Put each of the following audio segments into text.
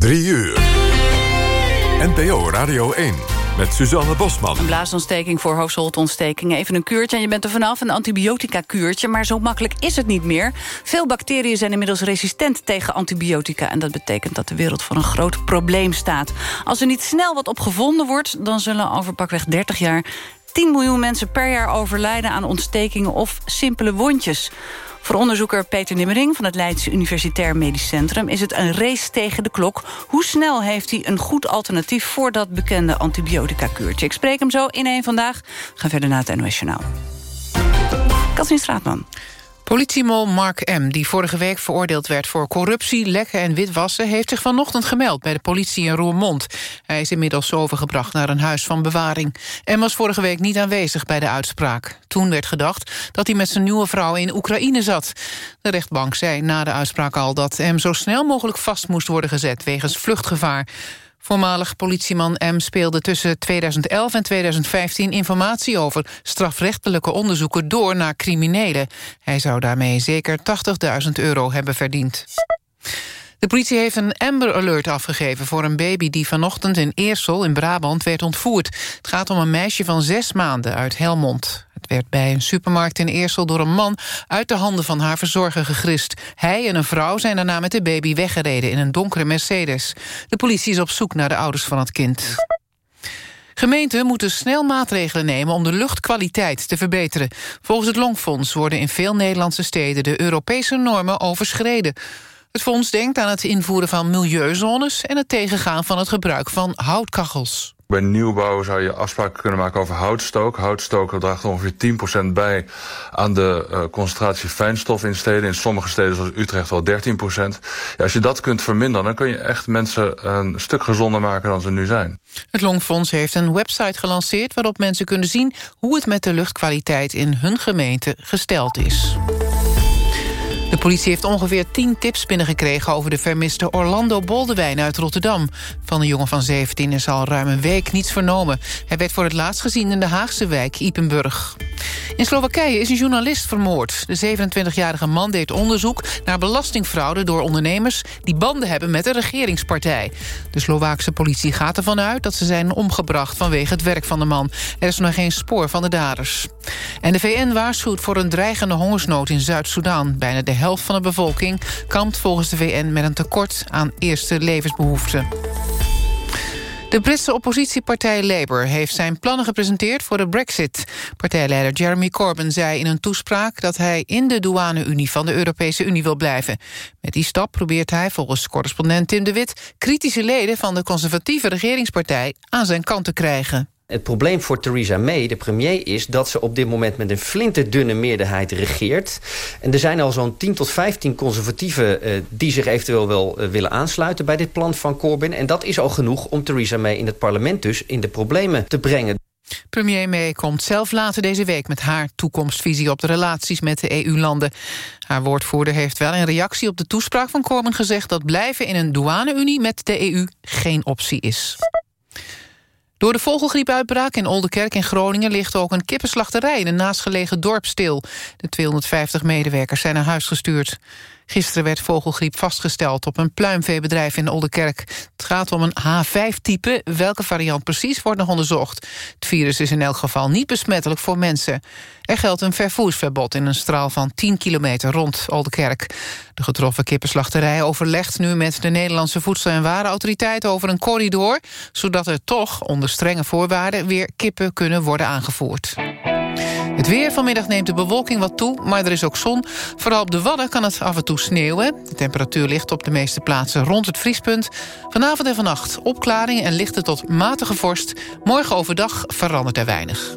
3 uur. NPO Radio 1 met Suzanne Bosman. Een blaasontsteking voor hoofdholtontsteking. Even een kuurtje en je bent er vanaf, een antibiotica-kuurtje. Maar zo makkelijk is het niet meer. Veel bacteriën zijn inmiddels resistent tegen antibiotica. En dat betekent dat de wereld voor een groot probleem staat. Als er niet snel wat op gevonden wordt... dan zullen over pakweg 30 jaar 10 miljoen mensen per jaar overlijden... aan ontstekingen of simpele wondjes. Voor onderzoeker Peter Nimmering van het Leidse Universitair Medisch Centrum... is het een race tegen de klok. Hoe snel heeft hij een goed alternatief voor dat bekende antibiotica-kuurtje? Ik spreek hem zo in één vandaag. Gaan verder naar het NOS Journaal. Katrien Straatman. Politiemol Mark M., die vorige week veroordeeld werd voor corruptie, lekken en witwassen, heeft zich vanochtend gemeld bij de politie in Roermond. Hij is inmiddels overgebracht naar een huis van bewaring. M was vorige week niet aanwezig bij de uitspraak. Toen werd gedacht dat hij met zijn nieuwe vrouw in Oekraïne zat. De rechtbank zei na de uitspraak al dat M zo snel mogelijk vast moest worden gezet wegens vluchtgevaar. Voormalig politieman M speelde tussen 2011 en 2015 informatie over strafrechtelijke onderzoeken door naar criminelen. Hij zou daarmee zeker 80.000 euro hebben verdiend. De politie heeft een Amber Alert afgegeven voor een baby... die vanochtend in Eersel in Brabant werd ontvoerd. Het gaat om een meisje van zes maanden uit Helmond. Het werd bij een supermarkt in Eersel door een man... uit de handen van haar verzorger gegrist. Hij en een vrouw zijn daarna met de baby weggereden... in een donkere Mercedes. De politie is op zoek naar de ouders van het kind. Gemeenten moeten snel maatregelen nemen om de luchtkwaliteit te verbeteren. Volgens het Longfonds worden in veel Nederlandse steden de Europese normen overschreden. Het fonds denkt aan het invoeren van milieuzones... en het tegengaan van het gebruik van houtkachels. Bij nieuwbouw zou je afspraken kunnen maken over houtstook. Houtstook draagt ongeveer 10% bij aan de uh, concentratie fijnstof in steden. In sommige steden zoals Utrecht wel 13%. Ja, als je dat kunt verminderen, dan kun je echt mensen een stuk gezonder maken dan ze nu zijn. Het Longfonds heeft een website gelanceerd waarop mensen kunnen zien hoe het met de luchtkwaliteit in hun gemeente gesteld is. De politie heeft ongeveer 10 tips binnengekregen... over de vermiste Orlando Boldewijn uit Rotterdam. Van de jongen van 17 is al ruim een week niets vernomen. Hij werd voor het laatst gezien in de Haagse wijk Ipenburg. In Slowakije is een journalist vermoord. De 27-jarige man deed onderzoek naar belastingfraude... door ondernemers die banden hebben met de regeringspartij. De Slovaakse politie gaat ervan uit dat ze zijn omgebracht... vanwege het werk van de man. Er is nog geen spoor van de daders. En de VN waarschuwt voor een dreigende hongersnood in Zuid-Soedan. Bijna de helft van de bevolking kampt volgens de VN met een tekort aan eerste levensbehoeften. De Britse oppositiepartij Labour heeft zijn plannen gepresenteerd voor de brexit. Partijleider Jeremy Corbyn zei in een toespraak dat hij in de douane-unie van de Europese Unie wil blijven. Met die stap probeert hij volgens correspondent Tim de Wit kritische leden van de conservatieve regeringspartij aan zijn kant te krijgen. Het probleem voor Theresa May, de premier, is dat ze op dit moment met een flinterdunne meerderheid regeert. En er zijn al zo'n 10 tot 15 conservatieven uh, die zich eventueel wel uh, willen aansluiten bij dit plan van Corbyn. En dat is al genoeg om Theresa May in het parlement dus in de problemen te brengen. Premier May komt zelf later deze week met haar toekomstvisie op de relaties met de EU-landen. Haar woordvoerder heeft wel in reactie op de toespraak van Corbyn gezegd dat blijven in een douane-unie met de EU geen optie is. Door de vogelgriepuitbraak in Oldenkerk in Groningen... ligt ook een kippenslachterij in een naastgelegen dorp stil. De 250 medewerkers zijn naar huis gestuurd. Gisteren werd vogelgriep vastgesteld op een pluimveebedrijf in Oldenkerk. Het gaat om een H5-type. Welke variant precies wordt nog onderzocht. Het virus is in elk geval niet besmettelijk voor mensen. Er geldt een vervoersverbod in een straal van 10 kilometer rond Oldenkerk. De getroffen kippenslachterij overlegt nu met de Nederlandse Voedsel- en Warenautoriteit over een corridor, zodat er toch onder strenge voorwaarden weer kippen kunnen worden aangevoerd. Het weer vanmiddag neemt de bewolking wat toe, maar er is ook zon. Vooral op de Wadden kan het af en toe sneeuwen. De temperatuur ligt op de meeste plaatsen rond het vriespunt. Vanavond en vannacht opklaringen en lichte tot matige vorst. Morgen overdag verandert er weinig.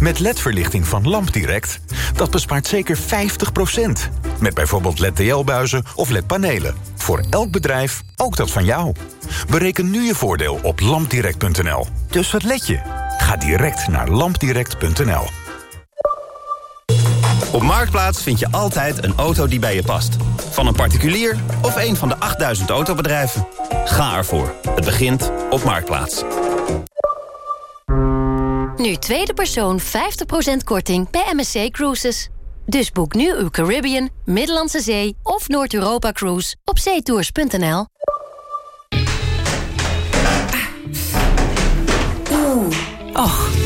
Met LED-verlichting van LampDirect, dat bespaart zeker 50%. Met bijvoorbeeld LED-TL-buizen of LED-panelen. Voor elk bedrijf, ook dat van jou. Bereken nu je voordeel op lampdirect.nl. Dus wat let je? Ga direct naar lampdirect.nl. Op Marktplaats vind je altijd een auto die bij je past. Van een particulier of een van de 8000 autobedrijven. Ga ervoor. Het begint op Marktplaats. Nu tweede persoon 50% korting bij MSC Cruises. Dus boek nu uw Caribbean, Middellandse Zee of Noord-Europa Cruise op zeetours.nl. Oeh. Och,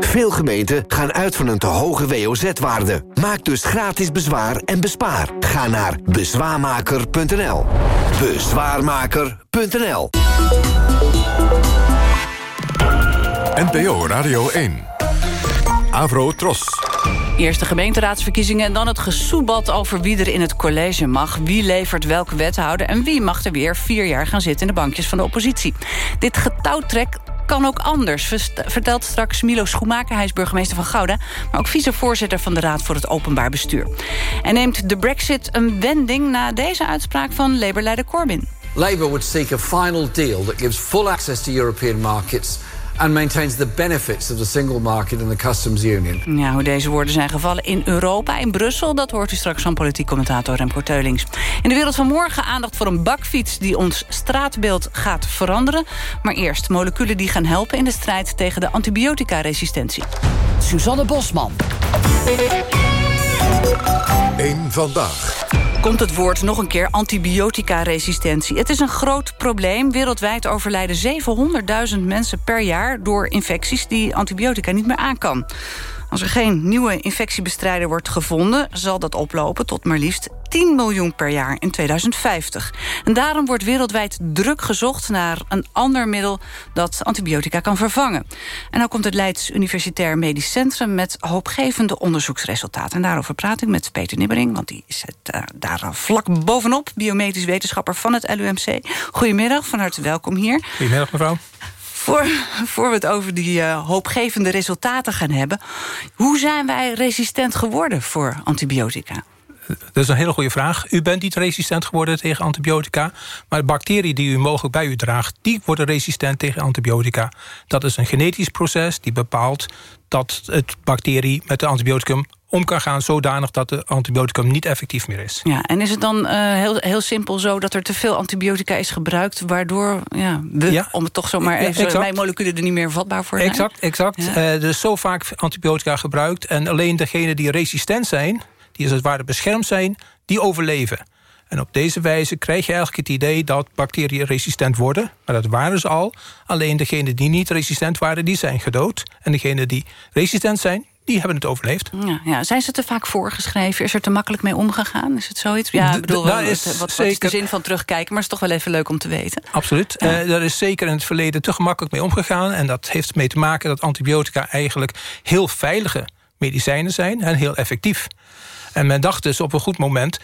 Veel gemeenten gaan uit van een te hoge WOZ-waarde. Maak dus gratis bezwaar en bespaar. Ga naar bezwaarmaker.nl. Bezwaarmaker.nl NPO Radio 1. Avro Tros. Eerst de gemeenteraadsverkiezingen en dan het gesoebat over wie er in het college mag. Wie levert welke wethouder en wie mag er weer vier jaar gaan zitten in de bankjes van de oppositie. Dit getouwtrek kan ook anders, vertelt straks Milo Schoemaker. Hij is burgemeester van Gouda, maar ook vicevoorzitter van de Raad voor het Openbaar Bestuur. En neemt de brexit een wending na deze uitspraak van Labour-leider Corbyn. Labour would seek a final deal that gives full access to European markets and maintains the benefits of the single market and the customs union. Ja, hoe deze woorden zijn gevallen in Europa, in Brussel... dat hoort u straks van politiek commentator Remco Teulings. In de wereld van morgen aandacht voor een bakfiets... die ons straatbeeld gaat veranderen. Maar eerst moleculen die gaan helpen in de strijd... tegen de antibiotica-resistentie. Suzanne Bosman. Eén vandaag komt het woord nog een keer antibiotica-resistentie. Het is een groot probleem. Wereldwijd overlijden 700.000 mensen per jaar... door infecties die antibiotica niet meer aankan. Als er geen nieuwe infectiebestrijder wordt gevonden... zal dat oplopen tot maar liefst 10 miljoen per jaar in 2050. En daarom wordt wereldwijd druk gezocht naar een ander middel... dat antibiotica kan vervangen. En nou komt het Leids Universitair Medisch Centrum... met hoopgevende onderzoeksresultaten. En daarover praat ik met Peter Nibbering... want die zit uh, daar vlak bovenop, biomedisch wetenschapper van het LUMC. Goedemiddag, van harte welkom hier. Goedemiddag, mevrouw. Voor, voor we het over die uh, hoopgevende resultaten gaan hebben... hoe zijn wij resistent geworden voor antibiotica? Dat is een hele goede vraag. U bent niet resistent geworden tegen antibiotica... maar de bacteriën die u mogelijk bij u draagt... die worden resistent tegen antibiotica. Dat is een genetisch proces die bepaalt dat het bacterie met de antibioticum om kan gaan zodanig dat de antibioticum niet effectief meer is. Ja, en is het dan uh, heel, heel simpel zo dat er te veel antibiotica is gebruikt... waardoor ja, we, ja. om het toch zomaar even... Ja, mijn moleculen er niet meer vatbaar voor zijn? Exact, exact. Ja. Uh, er is zo vaak antibiotica gebruikt... en alleen degenen die resistent zijn, die als het ware beschermd zijn... die overleven. En op deze wijze krijg je eigenlijk het idee dat bacteriën resistent worden. Maar dat waren ze al. Alleen degenen die niet resistent waren, die zijn gedood. En degenen die resistent zijn, die hebben het overleefd. Ja, ja. Zijn ze te vaak voorgeschreven? Is er te makkelijk mee omgegaan? Is het zoiets? Ja, ik bedoel, wat, is wat, wat is de zin van terugkijken? Maar het is toch wel even leuk om te weten. Absoluut. Ja. Uh, daar is zeker in het verleden te gemakkelijk mee omgegaan. En dat heeft mee te maken dat antibiotica eigenlijk heel veilige medicijnen zijn. En heel effectief. En men dacht dus op een goed moment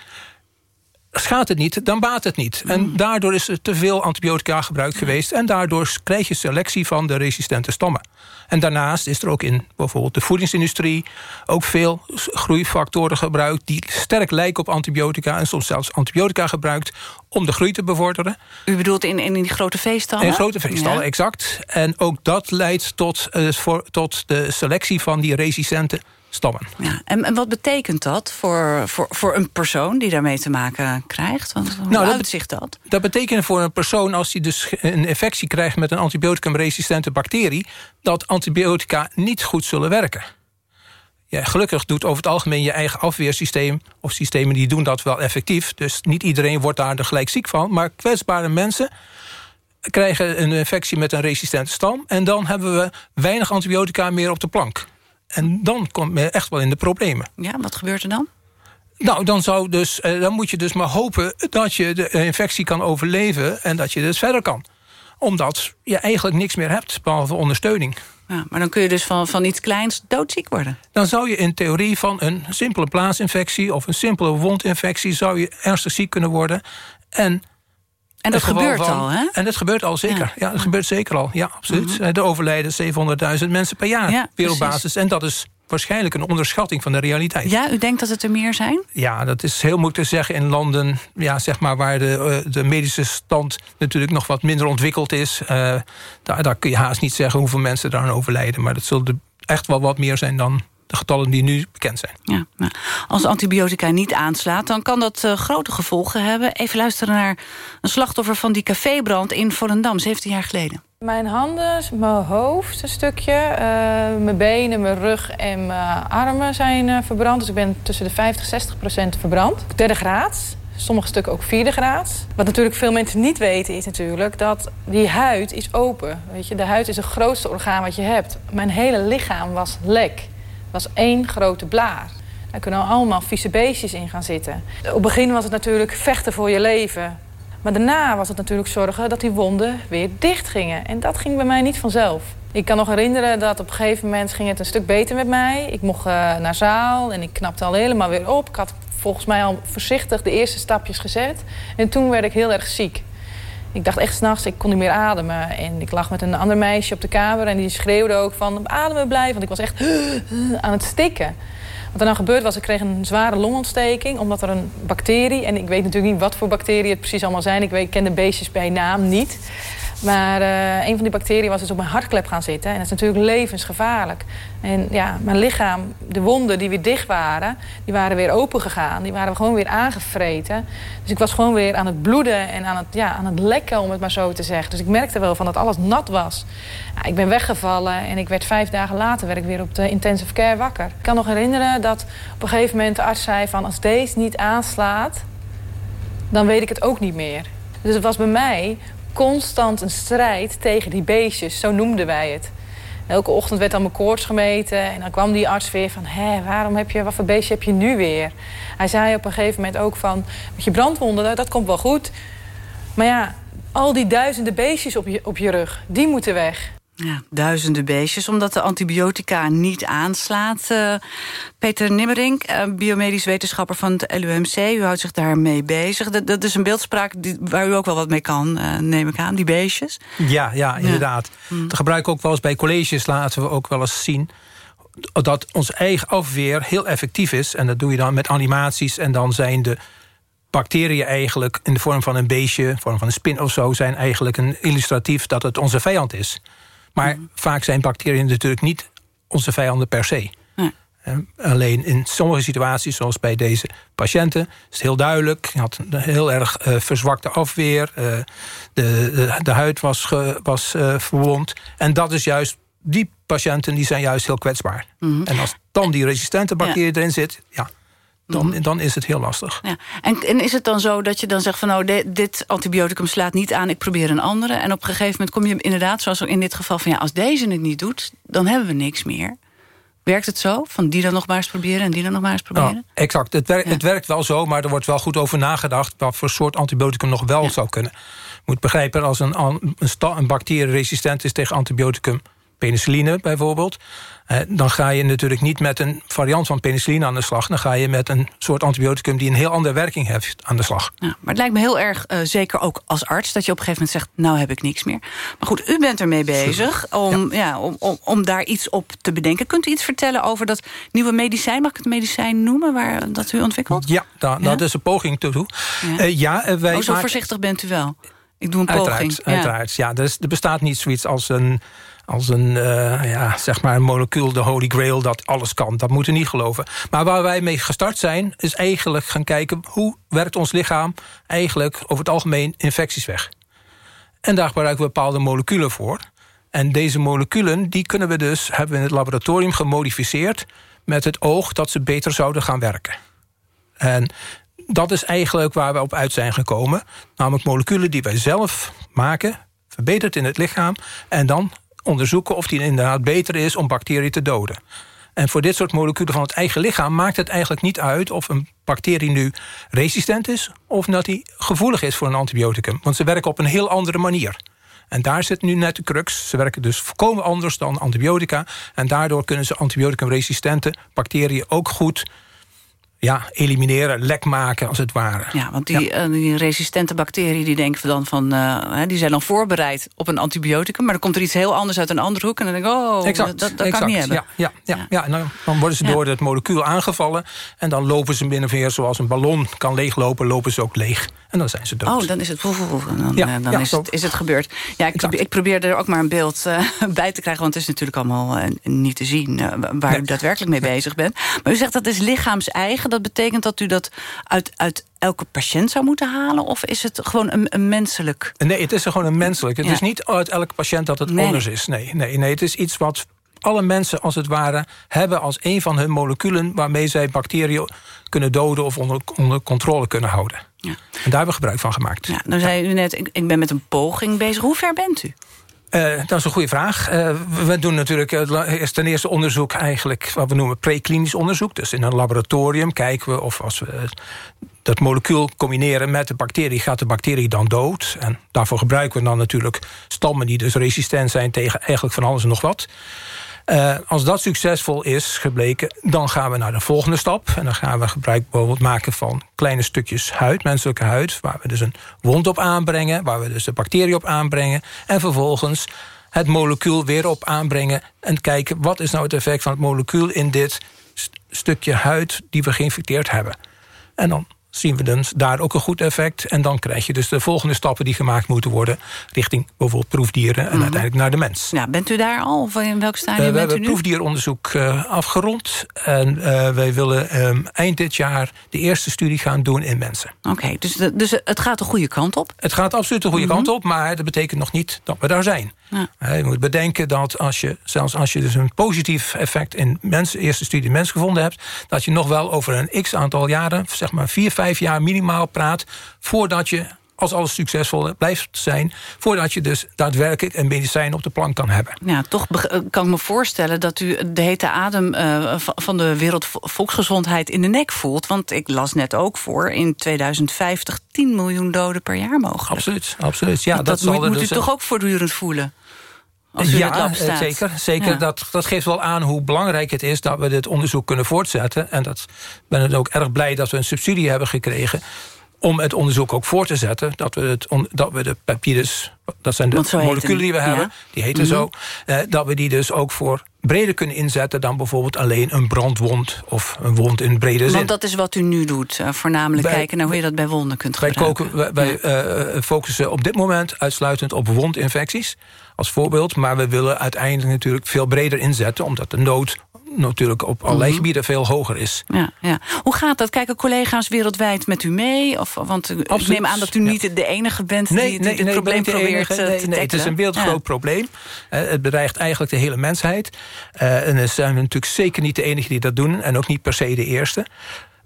schaadt het niet, dan baat het niet. En mm. daardoor is er te veel antibiotica gebruikt geweest... en daardoor krijg je selectie van de resistente stammen. En daarnaast is er ook in bijvoorbeeld de voedingsindustrie... ook veel groeifactoren gebruikt... die sterk lijken op antibiotica... en soms zelfs antibiotica gebruikt om de groei te bevorderen. U bedoelt in, in die grote veestallen? In grote veestallen, exact. En ook dat leidt tot, uh, voor, tot de selectie van die resistente stammen. Ja, en, en wat betekent dat voor, voor, voor een persoon die daarmee te maken krijgt? Want, hoe nou, dat, zich dat? Dat betekent voor een persoon als hij dus een infectie krijgt... met een antibioticumresistente bacterie... dat antibiotica niet goed zullen werken. Ja, gelukkig doet over het algemeen je eigen afweersysteem... of systemen die doen dat wel effectief. Dus niet iedereen wordt daar gelijk ziek van. Maar kwetsbare mensen krijgen een infectie met een resistente stam... en dan hebben we weinig antibiotica meer op de plank. En dan kom je echt wel in de problemen. Ja, wat gebeurt er dan? Nou, dan, zou dus, eh, dan moet je dus maar hopen dat je de infectie kan overleven... en dat je dus verder kan. Omdat je eigenlijk niks meer hebt, behalve ondersteuning. Ja, maar dan kun je dus van, van iets kleins doodziek worden. Dan zou je in theorie van een simpele blaasinfectie... of een simpele wondinfectie zou je ernstig ziek kunnen worden. En en dat gebeurt van, al, hè? En dat gebeurt al zeker. Ja, ja dat gebeurt zeker al. Ja, absoluut. Er overlijden 700.000 mensen per jaar ja, wereldbasis. En dat is waarschijnlijk een onderschatting van de realiteit. Ja, u denkt dat het er meer zijn? Ja, dat is heel moeilijk te zeggen in landen ja, zeg maar, waar de, de medische stand natuurlijk nog wat minder ontwikkeld is. Uh, daar, daar kun je haast niet zeggen hoeveel mensen daar aan overlijden. Maar dat zullen er echt wel wat meer zijn dan de getallen die nu bekend zijn. Ja, nou, als antibiotica niet aanslaat, dan kan dat uh, grote gevolgen hebben. Even luisteren naar een slachtoffer van die cafébrand in Volendam, 17 jaar geleden. Mijn handen, mijn hoofd een stukje, uh, mijn benen, mijn rug en mijn armen zijn uh, verbrand. Dus ik ben tussen de 50 en 60 procent verbrand. Derde graad, sommige stukken ook vierde graad. Wat natuurlijk veel mensen niet weten is natuurlijk dat die huid is open. Weet je, de huid is het grootste orgaan wat je hebt. Mijn hele lichaam was lek was één grote blaar. Daar kunnen allemaal vieze beestjes in gaan zitten. Op het begin was het natuurlijk vechten voor je leven. Maar daarna was het natuurlijk zorgen dat die wonden weer dicht gingen. En dat ging bij mij niet vanzelf. Ik kan nog herinneren dat op een gegeven moment ging het een stuk beter met mij. Ik mocht uh, naar zaal en ik knapte al helemaal weer op. Ik had volgens mij al voorzichtig de eerste stapjes gezet. En toen werd ik heel erg ziek. Ik dacht echt s'nachts, ik kon niet meer ademen. En ik lag met een ander meisje op de kamer en die schreeuwde ook van ademen blijven. Want ik was echt aan het stikken. Wat er nou gebeurd was, ik kreeg een zware longontsteking... omdat er een bacterie, en ik weet natuurlijk niet wat voor bacteriën het precies allemaal zijn... ik, weet, ik ken de beestjes bij naam niet... Maar uh, een van die bacteriën was dus op mijn hartklep gaan zitten. En dat is natuurlijk levensgevaarlijk. En ja, mijn lichaam, de wonden die weer dicht waren... die waren weer open gegaan. Die waren gewoon weer aangevreten. Dus ik was gewoon weer aan het bloeden en aan het, ja, aan het lekken, om het maar zo te zeggen. Dus ik merkte wel van dat alles nat was. Ik ben weggevallen en ik werd vijf dagen later werd ik weer op de intensive care wakker. Ik kan nog herinneren dat op een gegeven moment de arts zei van... als deze niet aanslaat, dan weet ik het ook niet meer. Dus het was bij mij constant een strijd tegen die beestjes, zo noemden wij het. elke ochtend werd dan mijn koorts gemeten en dan kwam die arts weer van... hé, waarom heb je, wat voor beestje heb je nu weer? Hij zei op een gegeven moment ook van... met je brandwonden, dat komt wel goed. Maar ja, al die duizenden beestjes op je, op je rug, die moeten weg. Ja, duizenden beestjes, omdat de antibiotica niet aanslaat. Uh, Peter Nimmerink, uh, biomedisch wetenschapper van het LUMC... u houdt zich daarmee bezig. Dat, dat is een beeldspraak die, waar u ook wel wat mee kan, uh, neem ik aan, die beestjes. Ja, ja inderdaad. Ja. Hm. Dat gebruiken ook wel eens bij colleges, laten we ook wel eens zien dat ons eigen afweer heel effectief is. En dat doe je dan met animaties. En dan zijn de bacteriën eigenlijk in de vorm van een beestje... in de vorm van een spin of zo... zijn eigenlijk een illustratief dat het onze vijand is. Maar mm. vaak zijn bacteriën natuurlijk niet onze vijanden per se. alleen in sommige situaties, zoals bij deze patiënten... is het heel duidelijk. Hij had een heel erg uh, verzwakte afweer. Uh, de, de, de, huid was, ge, was uh, verwond. En dat is juist... Die patiënten die zijn juist heel kwetsbaar. Mm. En als dan die resistente bacterie ja. erin zit... Ja, dan, mm. dan is het heel lastig. Ja. En, en, is het dan zo dat je dan zegt van... nou, dit, dit antibioticum slaat niet aan, ik probeer een andere... en op een gegeven moment kom je inderdaad, zoals in dit geval... van ja, als deze het niet doet, dan hebben we niks meer. Werkt het zo? Van die dan nog maar eens proberen en die dan nog maar eens proberen? Ja, exact. Het, werkt, ja. het werkt wel zo, maar er wordt wel goed over nagedacht... wat voor soort antibioticum nog wel ja. zou kunnen. Je moet begrijpen, als een, een, een bacterie resistent is tegen antibioticum... penicilline bijvoorbeeld dan ga je natuurlijk niet met een variant van penicilline aan de slag. Dan ga je met een soort antibioticum die een heel andere werking heeft aan de slag. Ja, maar het lijkt me heel erg, uh, zeker ook als arts... dat je op een gegeven moment zegt, nou heb ik niks meer. Maar goed, u bent ermee bezig om, ja. ja om, om, om, daar iets op te bedenken. Kunt u iets vertellen over dat nieuwe medicijn? Mag ik het medicijn noemen waar dat u ontwikkelt? Ja, da, dat is een poging toe. Ja, uh, ja wij oh, zo voorzichtig bent u wel. Ik doe een poging. Uiteraard, uiteraard ja. ja. er bestaat niet zoiets als een als een, uh, ja, zeg maar een molecuul, de holy grail, dat alles kan. Dat moeten we niet geloven. Maar waar wij mee gestart zijn, is eigenlijk gaan kijken... hoe werkt ons lichaam eigenlijk over het algemeen infecties weg. En daar gebruiken we bepaalde moleculen voor. En deze moleculen, die kunnen we dus, hebben we in het laboratorium gemodificeerd... met het oog dat ze beter zouden gaan werken. En dat is eigenlijk waar we op uit zijn gekomen. Namelijk moleculen die wij zelf maken, verbeterd in het lichaam... en dan onderzoeken of die inderdaad beter is om bacteriën te doden. En voor dit soort moleculen van het eigen lichaam... maakt het eigenlijk niet uit of een bacterie nu resistent is... of dat die gevoelig is voor een antibioticum. Want ze werken op een heel andere manier. En daar zit nu net de crux. Ze werken dus volkomen anders dan antibiotica. En daardoor kunnen ze antibioticumresistente bacteriën ook goed ja, elimineren, lek maken als het ware. Ja, want die, eh, die resistente bacteriën die denken dan van, eh, die zijn dan voorbereid op een antibioticum, maar dan komt er iets heel anders uit een andere hoek en dan denk ik, oh, exact, dat, dat kan niet hebben. Ja, ja, ja, ja. en dan, dan worden ze door het molecuul aangevallen en dan lopen ze binnen weer zoals een ballon kan leeglopen, lopen ze ook leeg. En dan zijn ze dood. Oh, dan is het, dan, Ja, eh, dan is, het, is het gebeurd. Ja, ik, probeer, ik probeer er ook maar een beeld bij te krijgen... want het is natuurlijk allemaal niet te zien... waar u daadwerkelijk mee bezig bent. Maar u zegt dat is lichaams-eigen. Dat betekent dat u dat uit, uit elke patiënt zou moeten halen? Of is het gewoon een, een menselijk... Nee, het is er gewoon een menselijk. Het Ja. is niet uit elke patiënt dat het Nee. anders is. Nee, nee, nee, het is iets wat alle mensen als het ware hebben als een van hun moleculen... waarmee zij bacteriën kunnen doden of onder, onder controle kunnen houden. Ja. En daar hebben we gebruik van gemaakt. Ja, dan zei u net, ik, ik ben met een poging bezig. Hoe ver bent u? Eh, dat is een goede vraag. Eh, we doen natuurlijk eh, ten eerste onderzoek eigenlijk... wat we noemen preklinisch onderzoek. Dus in een laboratorium kijken we of als we dat molecuul combineren met de bacterie... gaat de bacterie dan dood. En daarvoor gebruiken we dan natuurlijk stammen... die dus resistent zijn tegen eigenlijk van alles en nog wat. Eh, als dat succesvol is gebleken, dan gaan we naar de volgende stap. En dan gaan we gebruik bijvoorbeeld maken van kleine stukjes huid, menselijke huid... waar we dus een wond op aanbrengen, waar we dus de bacterie op aanbrengen... en vervolgens het molecuul weer op aanbrengen... en kijken wat is nou het effect van het molecuul in dit st- stukje huid... die we geïnfecteerd hebben. En dan zien we dus daar ook een goed effect. En dan krijg je dus de volgende stappen die gemaakt moeten worden... richting bijvoorbeeld proefdieren en uiteindelijk naar de mens. Ja, bent u daar al? Of in welk Eh, stadium we bent u hebben nu? proefdieronderzoek eh, afgerond. En eh, wij willen ehm, eind dit jaar de eerste studie gaan doen in mensen. Oké, dus, de- dus het gaat de goede kant op? Het gaat absoluut de goede Mhm. kant op, maar dat betekent nog niet dat we daar zijn. Ja. Eh, Je moet bedenken dat als je, zelfs als je dus een positief effect in mensen, eerste studie in mens gevonden hebt, dat je nog wel over een x aantal jaren, zeg maar vier, vijf jaar minimaal praat, voordat je, als alles succesvol blijft zijn, voordat je dus daadwerkelijk een medicijn op de plank kan hebben. Ja, toch eh, kan ik me voorstellen dat u de hete adem eh, va- van de wereldvolksgezondheid in de nek voelt. Want ik las net ook voor in 2050 10 miljoen doden per jaar mogelijk. Absoluut, absoluut. Ja, dat, dat, zal moet, moet dus u een- toch ook voortdurend voelen? Als u ja, het lab eh, staat. zeker. zeker. Ja. Dat, dat geeft wel aan hoe belangrijk het is dat we dit onderzoek kunnen voortzetten. En dat ik ben het ook erg blij dat we een subsidie hebben gekregen om het onderzoek ook voor te zetten. Dat we, het on- dat we de peptides, dat zijn de moleculen die we hebben, ja. die heten Mhm. zo, eh, dat we die dus ook voor breder kunnen inzetten dan bijvoorbeeld alleen een brandwond of een wond in brede zin. Want dat is wat u nu doet. eh, voornamelijk Wij- kijken naar hoe je dat bij wonden kunt Wij, gebruiken. koken, wij, wij, eh, focussen op dit moment uitsluitend op wondinfecties als voorbeeld. Maar we willen uiteindelijk natuurlijk veel breder inzetten... omdat de nood natuurlijk op allerlei Mhm. gebieden veel hoger is. Ja, ja. Hoe gaat dat? Kijken collega's wereldwijd met u mee? Of, want ik Absoluut, neem aan dat u niet de enige bent die, dit probleem probeert eh, nee, te nee, Het is een wereldgroot Ja. probleem. Eh, het bedreigt eigenlijk de hele mensheid. Eh, en dan zijn we natuurlijk zeker niet de enige die dat doen... en ook niet per se de eerste.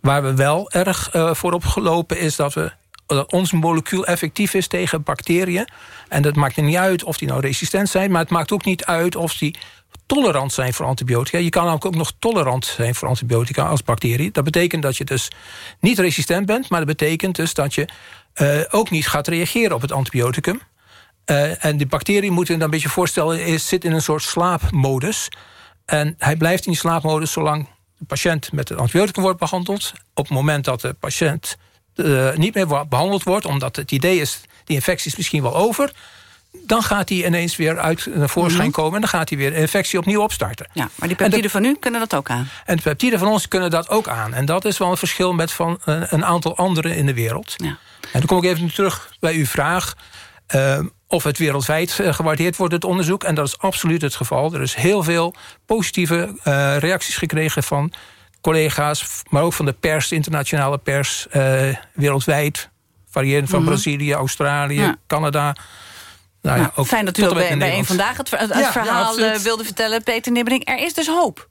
Waar we wel erg eh, voor opgelopen is dat we dat ons molecuul effectief is tegen bacteriën. En dat maakt er niet uit of die nou resistent zijn... maar het maakt ook niet uit of die tolerant zijn voor antibiotica. Je kan ook nog tolerant zijn voor antibiotica als bacterie. Dat betekent dat je dus niet resistent bent... maar dat betekent dus dat je eh, ook niet gaat reageren op het antibioticum. Eh, en die bacterie, moet je dan een beetje voorstellen... Is, zit in een soort slaapmodus. En hij blijft in die slaapmodus zolang de patiënt met het antibioticum wordt behandeld. Op het moment dat de patiënt eh, niet meer behandeld wordt... omdat het idee is, die infectie is misschien wel over... dan gaat hij ineens weer uit naar voorschijn Mhm. komen... en dan gaat hij weer infectie opnieuw opstarten. Ja, maar die En de- peptiden van u kunnen dat ook aan. En de peptiden van ons kunnen dat ook aan. En dat is wel een verschil met van een, een aantal anderen in de wereld. Ja. En dan kom ik even terug bij uw vraag... eh, of het wereldwijd eh, gewaardeerd wordt, het onderzoek. En dat is absoluut het geval. Er is heel veel positieve eh, reacties gekregen van collega's... maar ook van de pers, de internationale pers, eh, wereldwijd. Variërend van Mhm. Brazilië, Australië, Ja. Canada... Nou ja, ook fijn dat u ook bij, een vandaag het, het Ja, verhaal eh, wilde vertellen. Peter Nibbering, er is dus hoop.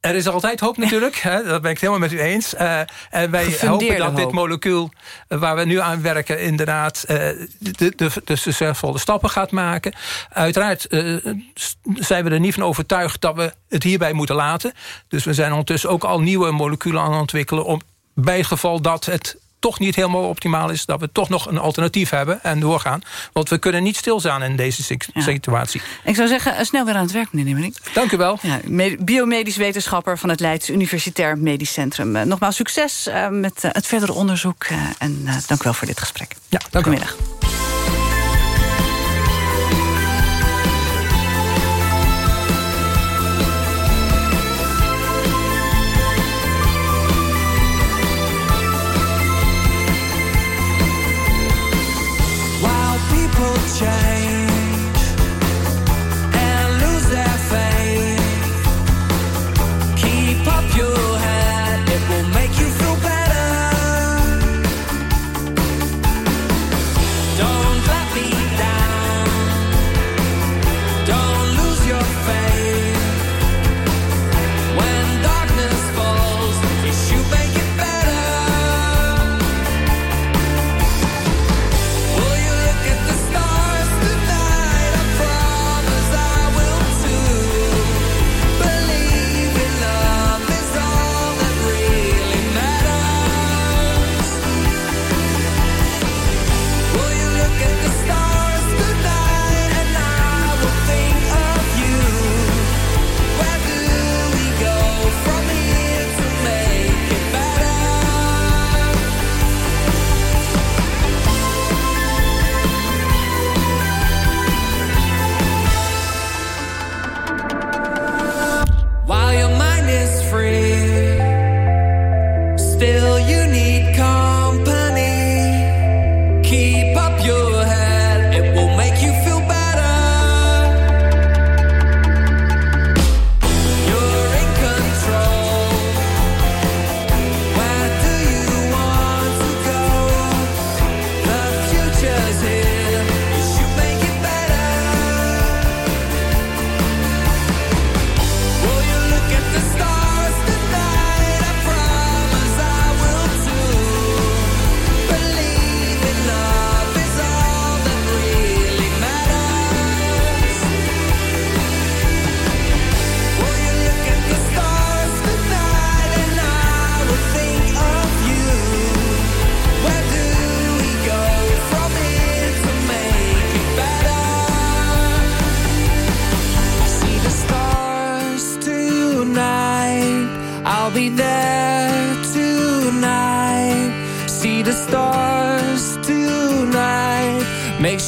Er is altijd hoop natuurlijk, hè, dat ben ik helemaal met u eens. Uh, en wij hopen dat dit molecuul uh, waar we nu aan werken... inderdaad uh, de, de, de succesvolle stappen gaat maken. Uiteraard zijn we er niet van overtuigd dat we het hierbij moeten laten. Dus we zijn ondertussen ook al nieuwe moleculen aan het ontwikkelen... om bij het geval dat het toch niet helemaal optimaal is... dat we toch nog een alternatief hebben en doorgaan. Want we kunnen niet stilstaan in deze situatie. Ik zou zeggen, uh, snel weer aan het werk, meneer Nimmerink. Dank u wel. Ja, biomedisch wetenschapper van het Leids Universitair Medisch Centrum. Uh, nogmaals succes uh, met het verdere onderzoek. en dank u wel voor dit gesprek. Ja, dank u Goedemiddag.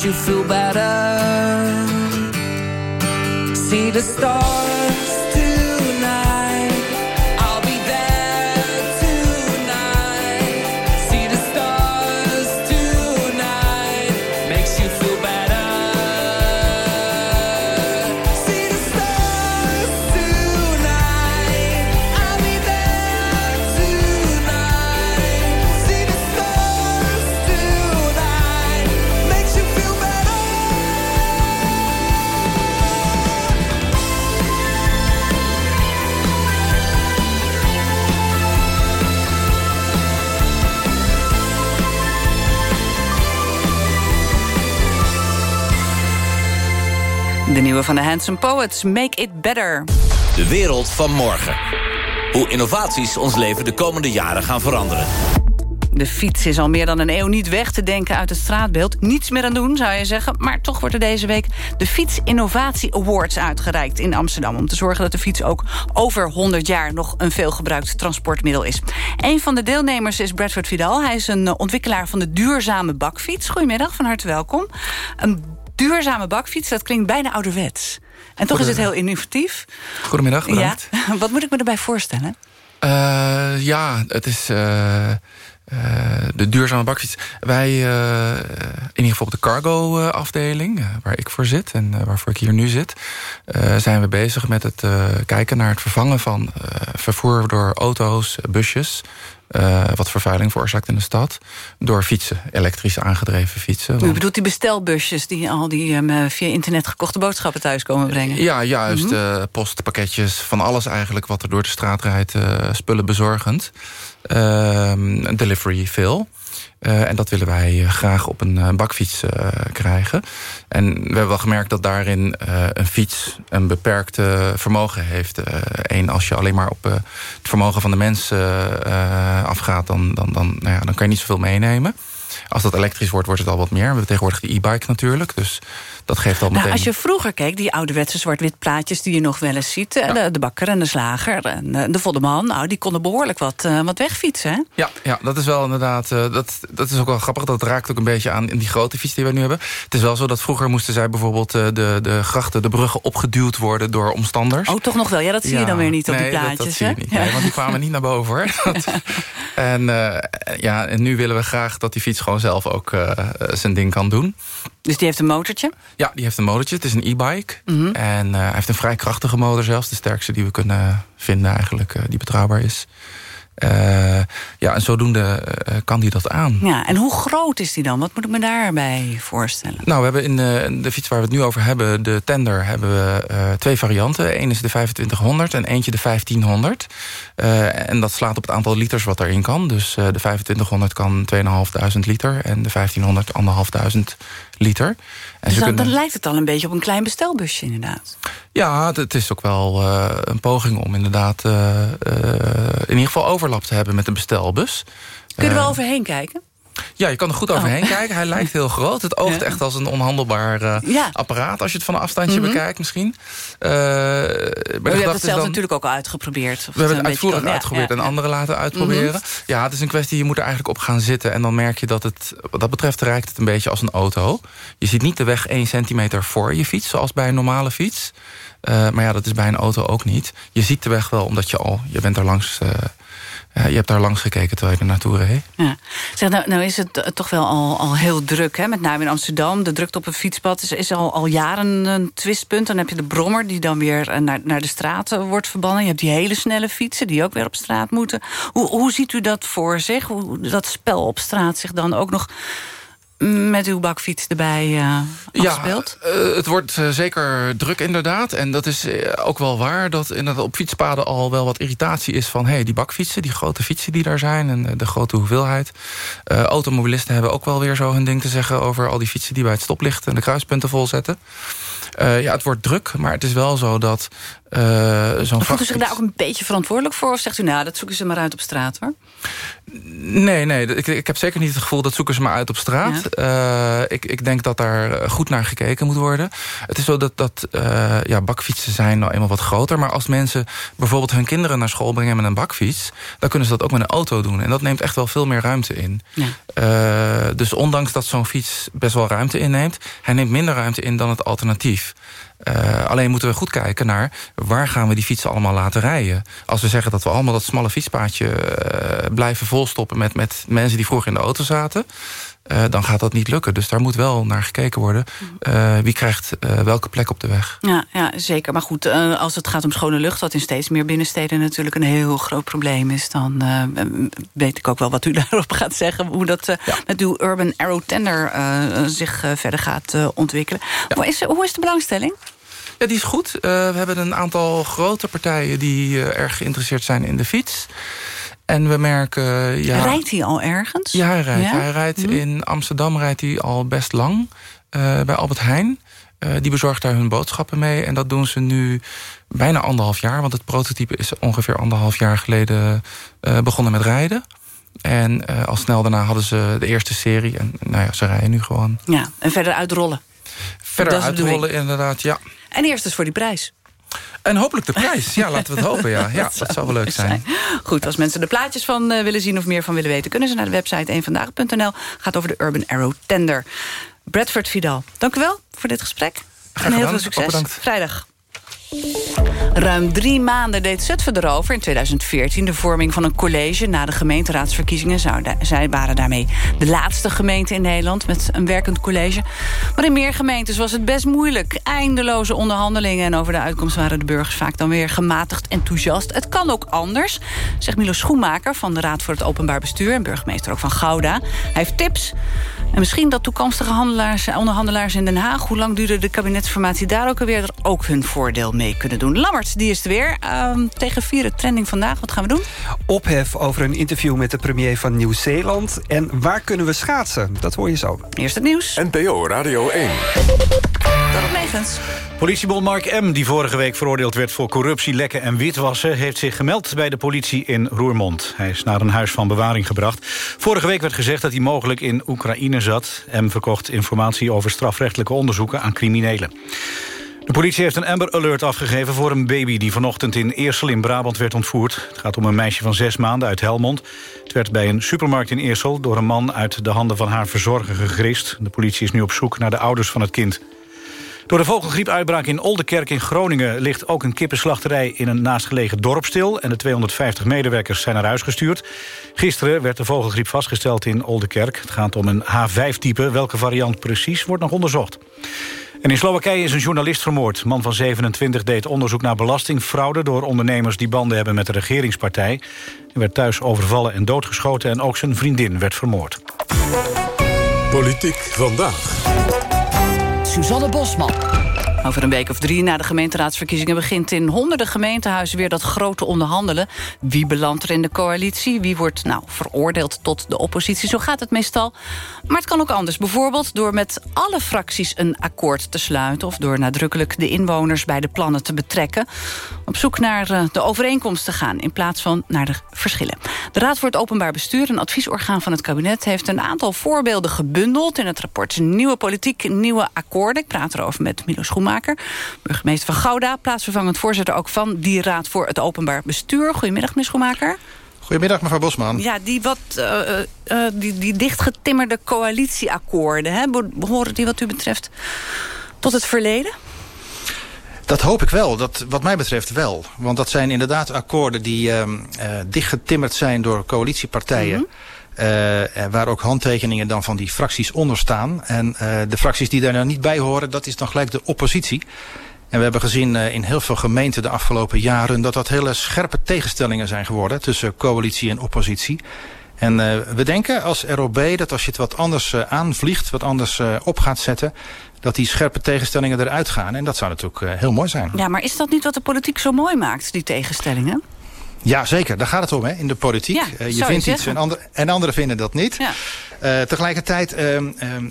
You feel better. See the stars nieuwe van de Handsome Poets, Make It Better. De wereld van morgen. Hoe innovaties ons leven de komende jaren gaan veranderen. De fiets is al meer dan een eeuw niet weg te denken uit het straatbeeld. Niets meer aan doen, zou je zeggen. Maar toch wordt er deze week de Fiets Innovatie Awards uitgereikt in Amsterdam... om te zorgen dat de fiets ook over 100 jaar nog een veelgebruikt transportmiddel is. Een van de deelnemers is Bradford Vidal. Hij is een ontwikkelaar van de duurzame bakfiets. Goedemiddag, van harte welkom. Een duurzame bakfiets, dat klinkt bijna ouderwets. En toch is het heel innovatief. Goedemiddag, bedankt. Ja. Wat moet ik me erbij voorstellen? Uh, ja, het is... Uh, Eh, de duurzame bakfiets. Wij, eh, in ieder geval op de cargo-afdeling, eh, waar ik voor zit en eh, waarvoor ik hier nu zit, eh, zijn we bezig met het eh, kijken naar het vervangen van eh, vervoer door auto's, busjes. eh, wat vervuiling veroorzaakt in de stad. Door fietsen, elektrisch aangedreven fietsen. U Want- bedoelt die bestelbusjes die al die ehm, via internet gekochte boodschappen thuis komen brengen? Ja, juist. Eh, postpakketjes, van alles eigenlijk wat er door de straat rijdt. eh, spullen bezorgend. Ehm, delivery veel. Eh, en dat willen wij eh, graag op een eh, bakfiets krijgen. En we hebben wel gemerkt dat daarin een fiets een beperkte vermogen heeft. Eén, als je alleen maar op het vermogen van de mens eh, afgaat... Dan, dan, dan, nou ja, dan kan je niet zoveel meenemen. Als dat elektrisch wordt, wordt het al wat meer. We hebben tegenwoordig de e-bike natuurlijk. Dus dat geeft al meteen... Nou, als je vroeger keek, die ouderwetse zwart-wit plaatjes... die je nog wel eens ziet, eh, de, de bakker en de slager en eh, de voddeman... nou, die konden behoorlijk wat, eh, wat wegfietsen, hè? Ja, ja, dat is wel inderdaad. dat, dat is ook wel grappig. Dat raakt ook een beetje aan in die grote fiets die we nu hebben. Het is wel zo dat vroeger moesten zij bijvoorbeeld de, de grachten, de bruggen opgeduwd worden door omstanders. Oh, toch nog wel. Ja, dat zie je dan weer niet op die dat- plaatjes, dat, zie hè? je niet. Nee, want die kwamen niet naar boven hoor. Dat- en, ja, en nu willen we graag dat die fiets gewoon zelf ook eh, zijn ding kan doen. Dus die heeft een motortje? Ja, die heeft een motortje. Het is een e-bike. Mhm. En eh, hij heeft een vrij krachtige motor zelfs. De sterkste die we kunnen vinden eigenlijk, eh, die betrouwbaar is. Eh, ja, en zodoende eh, kan die dat aan. Ja, en hoe groot is die dan? Wat moet ik me daarbij voorstellen? Nou, we hebben in de, in de fiets waar we het nu over hebben, de tender, hebben we eh, twee varianten. Eén is de 2500 en eentje de 1500. Eh, en dat slaat op het aantal liters wat erin kan. Dus eh, de 2500 kan 2500 liter en de 1500 1500 liter. En Dus dan, kunnen- dan lijkt het al een beetje op een klein bestelbusje, inderdaad. Ja, het- is ook wel eh, een poging om inderdaad eh, eh, in ieder geval overlap te hebben met een bestelbus. Kunnen we overheen kijken? Ja, je kan er goed overheen Oh. kijken. Hij lijkt heel groot. Het oogt Ja. echt als een onhandelbaar eh, Ja. apparaat... als je het van een afstandje Mhm. bekijkt misschien. Eh, maar de u hebt het zelf dan- natuurlijk ook al uitgeprobeerd. Of we hebben het uitvoerig kan- uitgeprobeerd ja, en anderen laten uitproberen. Mhm. Ja, het is een kwestie, je moet er eigenlijk op gaan zitten... en dan merk je dat het, wat dat betreft rijkt het een beetje als een auto. Je ziet niet de weg 1 centimeter voor je fiets, zoals bij een normale fiets. Eh, maar ja, dat is bij een auto ook niet. Je ziet de weg wel, omdat je al, je bent er langs... je hebt daar langs gekeken terwijl je er naartoe reed. Ja. Zeg, nou, nou is het toch wel al, al heel druk, hè? met name in Amsterdam. De drukte op een fietspad is, is al, al jaren een twistpunt. Dan heb je de brommer die dan weer eh, naar, naar de straat wordt verbannen. Je hebt die hele snelle fietsen die ook weer op straat moeten. Hoe, hoe ziet u dat voor zich? Hoe dat spel op straat zich dan ook nog met uw bakfiets erbij afspeelt? Ja, eh, het wordt eh, zeker druk inderdaad. En dat is ook wel waar dat inderdaad op fietspaden al wel wat irritatie is van... hey, die bakfietsen, die grote fietsen die daar zijn en de grote hoeveelheid. Automobilisten hebben ook wel weer zo hun ding te zeggen... over al die fietsen die bij het stoplicht en de kruispunten volzetten. Ja, het wordt druk, maar het is wel zo dat zo'n Voelt u zich daar ook een beetje verantwoordelijk voor? Of zegt u, nou, dat zoeken ze maar uit op straat, hoor? Nee, nee ik, ik heb zeker niet het gevoel dat zoeken ze maar uit op straat. Eh, ik, ik denk dat daar eh, goed naar gekeken moet worden. Het is zo dat, dat eh, ja, bakfietsen zijn nou eenmaal wat groter. Maar als mensen bijvoorbeeld hun kinderen naar school brengen met een bakfiets... dan kunnen ze dat ook met een auto doen. En dat neemt echt wel veel meer ruimte in. Eh, dus ondanks dat zo'n fiets best wel ruimte inneemt... hij neemt minder ruimte in dan het alternatief. Eh, alleen moeten we goed kijken naar waar gaan we die fietsen allemaal laten rijden. Als we zeggen dat we allemaal dat smalle fietspaadje eh, blijven volstoppen... Met, met mensen die vroeger in de auto zaten... eh, dan gaat dat niet lukken. Dus daar moet wel naar gekeken worden. Eh, wie krijgt eh, welke plek op de weg? Ja, ja zeker. Maar goed, als het gaat om schone lucht... wat in steeds meer binnensteden natuurlijk een heel groot probleem is... dan weet ik ook wel wat u daarop gaat zeggen... hoe dat eh, met uw Urban Arrow Tender zich verder gaat ontwikkelen. Hoe, is, hoe is de belangstelling? Ja, die is goed. We hebben een aantal grote partijen... die erg geïnteresseerd zijn in de fiets. En we merken... ja, Rijdt hij al ergens? Ja, hij rijdt. Ja? Hij rijdt Hm. in Amsterdam rijdt hij al best lang. eh, bij Albert Heijn. Eh, die bezorgt daar hun boodschappen mee. En dat doen ze nu bijna anderhalf jaar. Want het prototype is ongeveer anderhalf jaar geleden eh, begonnen met rijden. En eh, al snel daarna hadden ze de eerste serie. En nou ja, ze rijden nu gewoon. Ja, en verder uitrollen. Verder uitrollen inderdaad, ja. En eerst dus voor die prijs. En hopelijk de prijs. Ja, laten we het hopen. Ja, ja dat zou wel leuk zijn. Goed, als mensen er plaatjes van eh, willen zien of meer van willen weten... kunnen ze naar de website eenvandaag.nl. Gaat over de Urban Arrow Tender. Bradford Vidal, dank u wel voor dit gesprek. en heel veel succes. Vrijdag. Ruim drie maanden deed Zutphen erover in 2014... de vorming van een college na de gemeenteraadsverkiezingen. Zij waren daarmee de laatste gemeente in Nederland... met een werkend college. Maar in meer gemeentes was het best moeilijk. Eindeloze onderhandelingen en over de uitkomst... waren de burgers vaak dan weer gematigd enthousiast. Het kan ook anders, zegt Milo Schoenmaker... van de Raad voor het Openbaar Bestuur... en burgemeester ook van Gouda. Hij heeft tips en misschien dat toekomstige handelaars, onderhandelaars in Den Haag... hoe lang duurde de kabinetsformatie daar ook alweer... er ook hun voordeel mee kunnen doen. Lammert, die is er weer. Ehm, tegen vierde trending vandaag, wat gaan we doen? Ophef over een interview met de premier van Nieuw-Zeeland. En waar kunnen we schaatsen? Dat hoor je zo. Eerst het nieuws. NPO Radio 1. Dorot Megens. Politiebond Mark M., die vorige week veroordeeld werd voor corruptie, lekken en witwassen... heeft zich gemeld bij de politie in Roermond. Hij is naar een huis van bewaring gebracht. Vorige week werd gezegd dat hij mogelijk in Oekraïne zat. M verkocht informatie over strafrechtelijke onderzoeken aan criminelen. De politie heeft een Amber Alert afgegeven voor een baby... die vanochtend in Eersel in Brabant werd ontvoerd. Het gaat om een meisje van zes maanden uit Helmond. Het werd bij een supermarkt in Eersel... door een man uit de handen van haar verzorger gegrist. De politie is nu op zoek naar de ouders van het kind. Door de vogelgriepuitbraak in Oldenkerk in Groningen... ligt ook een kippenslachterij in een naastgelegen dorp stil... en de 250 medewerkers zijn naar huis gestuurd. Gisteren werd de vogelgriep vastgesteld in Oldenkerk. Het gaat om een H5-type. Welke variant precies wordt nog onderzocht. En in Slowakije is een journalist vermoord. Man van 27 deed onderzoek naar belastingfraude... door ondernemers die banden hebben met de regeringspartij. Hij werd thuis overvallen en doodgeschoten... en ook zijn vriendin werd vermoord. Politiek vandaag. Suzanne Bosman. Over een week of drie na de gemeenteraadsverkiezingen... begint in honderden gemeentehuizen weer dat grote onderhandelen. Wie belandt er in de coalitie? Wie wordt nou veroordeeld tot de oppositie? Zo gaat het meestal. Maar het kan ook anders. Bijvoorbeeld door met alle fracties een akkoord te sluiten... of door nadrukkelijk de inwoners bij de plannen te betrekken. Op zoek naar eh, de overeenkomst te gaan... in plaats van naar de verschillen. De Raad voor het Openbaar Bestuur, een adviesorgaan van het kabinet... heeft een aantal voorbeelden gebundeld in het rapport... Nieuwe Politiek, Nieuwe Akkoorden. Ik praat erover met Milo Schoenmaker burgemeester van Gouda, plaatsvervangend voorzitter ook van die Raad voor het Openbaar Bestuur. Goedemiddag, meneer Schoenmaker. Goedemiddag, mevrouw Bosman. Ja, die, wat, uh, uh, die, die dichtgetimmerde coalitieakkoorden, hè, behoren die wat u betreft tot het verleden? Dat hoop ik wel, dat, wat mij betreft wel. Want dat zijn inderdaad akkoorden die uh, dichtgetimmerd zijn door coalitiepartijen... Mm -hmm. Uh, waar ook handtekeningen dan van die fracties onder staan. En uh, de fracties die daar nou niet bij horen, dat is dan gelijk de oppositie. En we hebben gezien uh, in heel veel gemeenten de afgelopen jaren... dat dat hele scherpe tegenstellingen zijn geworden tussen coalitie en oppositie. En we denken als ROB dat als je het wat anders aanvliegt, wat anders op gaat zetten dat die scherpe tegenstellingen eruit gaan. En dat zou natuurlijk heel mooi zijn. Ja, maar is dat niet wat de politiek zo mooi maakt, die tegenstellingen? Ja, zeker. Daar gaat het om, hè, in de politiek. Ja, uh, je vindt iets en, en anderen vinden dat niet. Ja. Uh, tegelijkertijd uh,